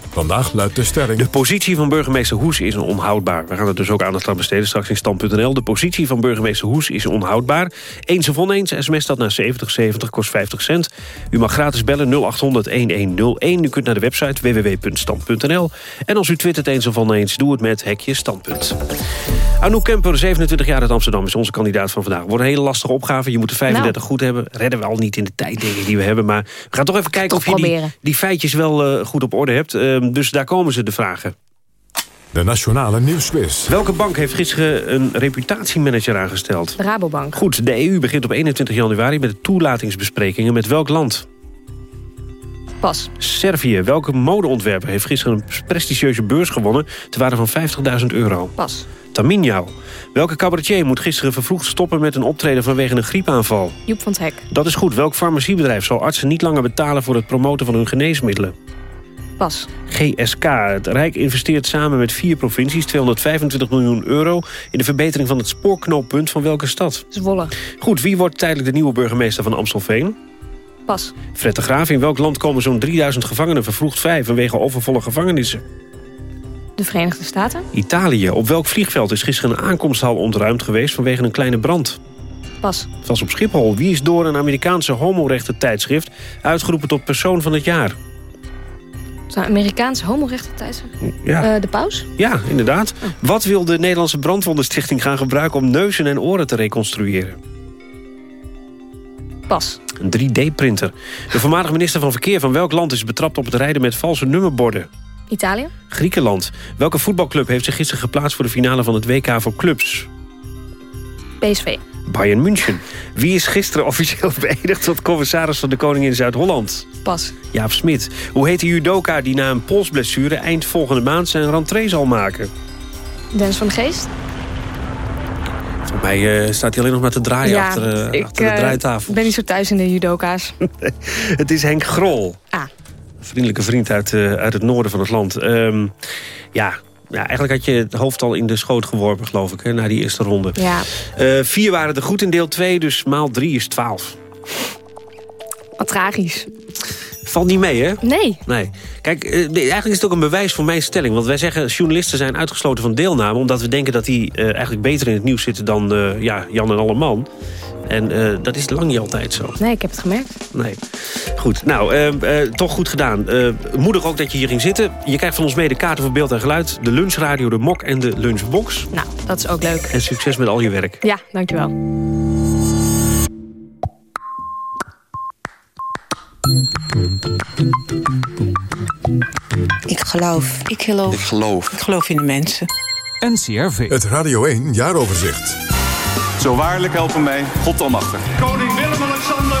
Vandaag luidt de stelling... De positie van burgemeester Hoes is onhoudbaar. We gaan het dus ook aandacht aan besteden straks in stand.nl. De positie van burgemeester Hoes is onhoudbaar. Eens of oneens, sms dat naar 7070, kost 50 cent. U mag gratis bellen 0800-1101. U kunt naar de website www.stand.nl. En als u twittert eens of oneens, doe het met hekje standpunt. Anouk Kemper, 27 jaar uit Amsterdam, is onze kandidaat van vandaag. Wordt een hele lastige opgave. Je moet er 35 goed hebben. Redden we al niet in de tijd, denk ik, die we hebben. Maar we gaan toch even kijken of je die, die, feitjes wel uh, goed op orde hebt. Uh, dus daar komen ze, de vragen. De Nationale Nieuwsquiz. Welke bank heeft gisteren een reputatiemanager aangesteld? De Rabobank. Goed, de EU begint op 21 januari met de toelatingsbesprekingen. Met welk land? Pas. Servië. Welke modeontwerper heeft gisteren een prestigieuze beurs gewonnen... ter waarde van 50.000 euro? Pas. Taminjau. Welke cabaretier moet gisteren vervroegd stoppen met een optreden vanwege een griepaanval? Joep van het Hek. Dat is goed. Welk farmaciebedrijf zal artsen niet langer betalen voor het promoten van hun geneesmiddelen? Pas. GSK. Het Rijk investeert samen met vier provincies 225 miljoen euro... in de verbetering van het spoorknooppunt van welke stad? Zwolle. Goed, wie wordt tijdelijk de nieuwe burgemeester van Amstelveen? Pas. Fred de Graaf, in welk land komen zo'n 3000 gevangenen vervroegd vrij... vanwege overvolle gevangenissen? De Verenigde Staten. Italië. Op welk vliegveld is gisteren een aankomsthal ontruimd geweest... vanwege een kleine brand? Pas. Het was op Schiphol. Wie is door een Amerikaanse homorechten tijdschrift... uitgeroepen tot persoon van het jaar? Zo'n Amerikaanse homorechten Ja. Uh, de paus? Ja, inderdaad. Oh. Wat wil de Nederlandse Brandwondenstichting gaan gebruiken... om neuzen en oren te reconstrueren? Pas. Een 3D-printer. De voormalige minister van Verkeer van welk land is betrapt op het rijden met valse nummerborden? Italië. Griekenland. Welke voetbalclub heeft zich gisteren geplaatst voor de finale van het WK voor clubs? PSV. Bayern München. Wie is gisteren officieel beëdigd tot commissaris van de Koning in Zuid-Holland? Pas. Jaap Smit. Hoe heet de judoka die na een polsblessure eind volgende maand zijn rentree zal maken? Dennis van de Geest. Volgens mij uh, staat hij alleen nog maar te draaien ja, achter, uh, ik, achter de draaitafel. Ik ben niet zo thuis in de judoka's. het is Henk Grol. Ah. Een vriendelijke vriend uit, uit het noorden van het land. Um, ja, ja, eigenlijk had je het hoofd al in de schoot geworpen, geloof ik, hè, na die eerste ronde. Ja. Uh, vier waren er goed in deel 2, dus maal drie is 12. Wat tragisch. Valt niet mee, hè? Nee. nee. Kijk, uh, eigenlijk is het ook een bewijs voor mijn stelling. Want wij zeggen, journalisten zijn uitgesloten van deelname... omdat we denken dat die uh, eigenlijk beter in het nieuws zitten dan uh, ja, Jan en Alleman. En uh, dat is lang niet altijd zo. Nee, ik heb het gemerkt. Nee. Goed, nou, uh, uh, toch goed gedaan. moedig ook dat je hier ging zitten. Je krijgt van ons mee de kaarten voor beeld en geluid... de lunchradio, de mok en de lunchbox. Nou, dat is ook leuk. En succes met al je werk. Ja, dankjewel. Ik geloof. Ik geloof. Ik geloof. Ik geloof in de mensen. NCRV. Het Radio 1 jaaroverzicht. Zo waarlijk helpen mij, God almachtig. Koning Willem-Alexander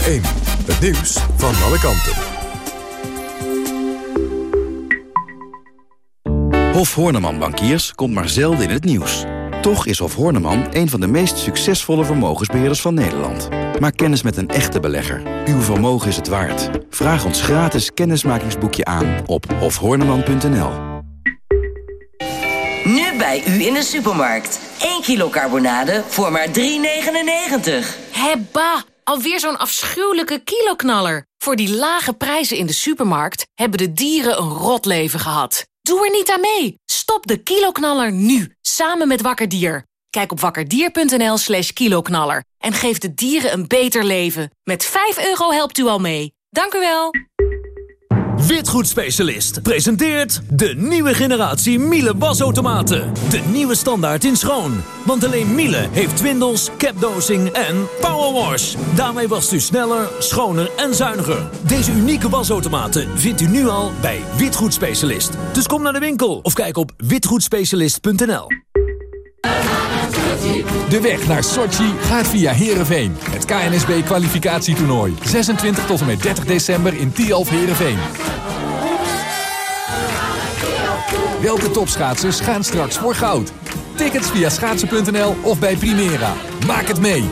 1. Het nieuws van alle kanten. Hof Horneman Bankiers komt maar zelden in het nieuws. Toch is Hof Horneman een van de meest succesvolle vermogensbeheerders van Nederland. Maak kennis met een echte belegger. Uw vermogen is het waard. Vraag ons gratis kennismakingsboekje aan op hofhorneman.nl. Nu bij u in de supermarkt. 1 kilo carbonade voor maar 3,99. Hebba! Alweer zo'n afschuwelijke kiloknaller. Voor die lage prijzen in de supermarkt hebben de dieren een rot leven gehad. Doe er niet aan mee. Stop de kiloknaller nu, samen met Wakkerdier. Kijk op wakkerdier.nl slash kiloknaller en geef de dieren een beter leven. Met 5 euro helpt u al mee. Dank u wel. Witgoedspecialist presenteert de nieuwe generatie Miele wasautomaten. De nieuwe standaard in schoon. Want alleen Miele heeft twindels, capdosing en powerwash. Daarmee wast u sneller, schoner en zuiniger. Deze unieke wasautomaten vindt u nu al bij Witgoedspecialist. Dus kom naar de winkel of kijk op witgoedspecialist.nl. De weg naar Sochi gaat via Heerenveen. Het KNSB kwalificatietoernooi. 26 tot en met 30 december in Tialf Heerenveen. Welke topschaatsers gaan straks voor goud? Tickets via schaatsen.nl of bij Primera. Maak het mee!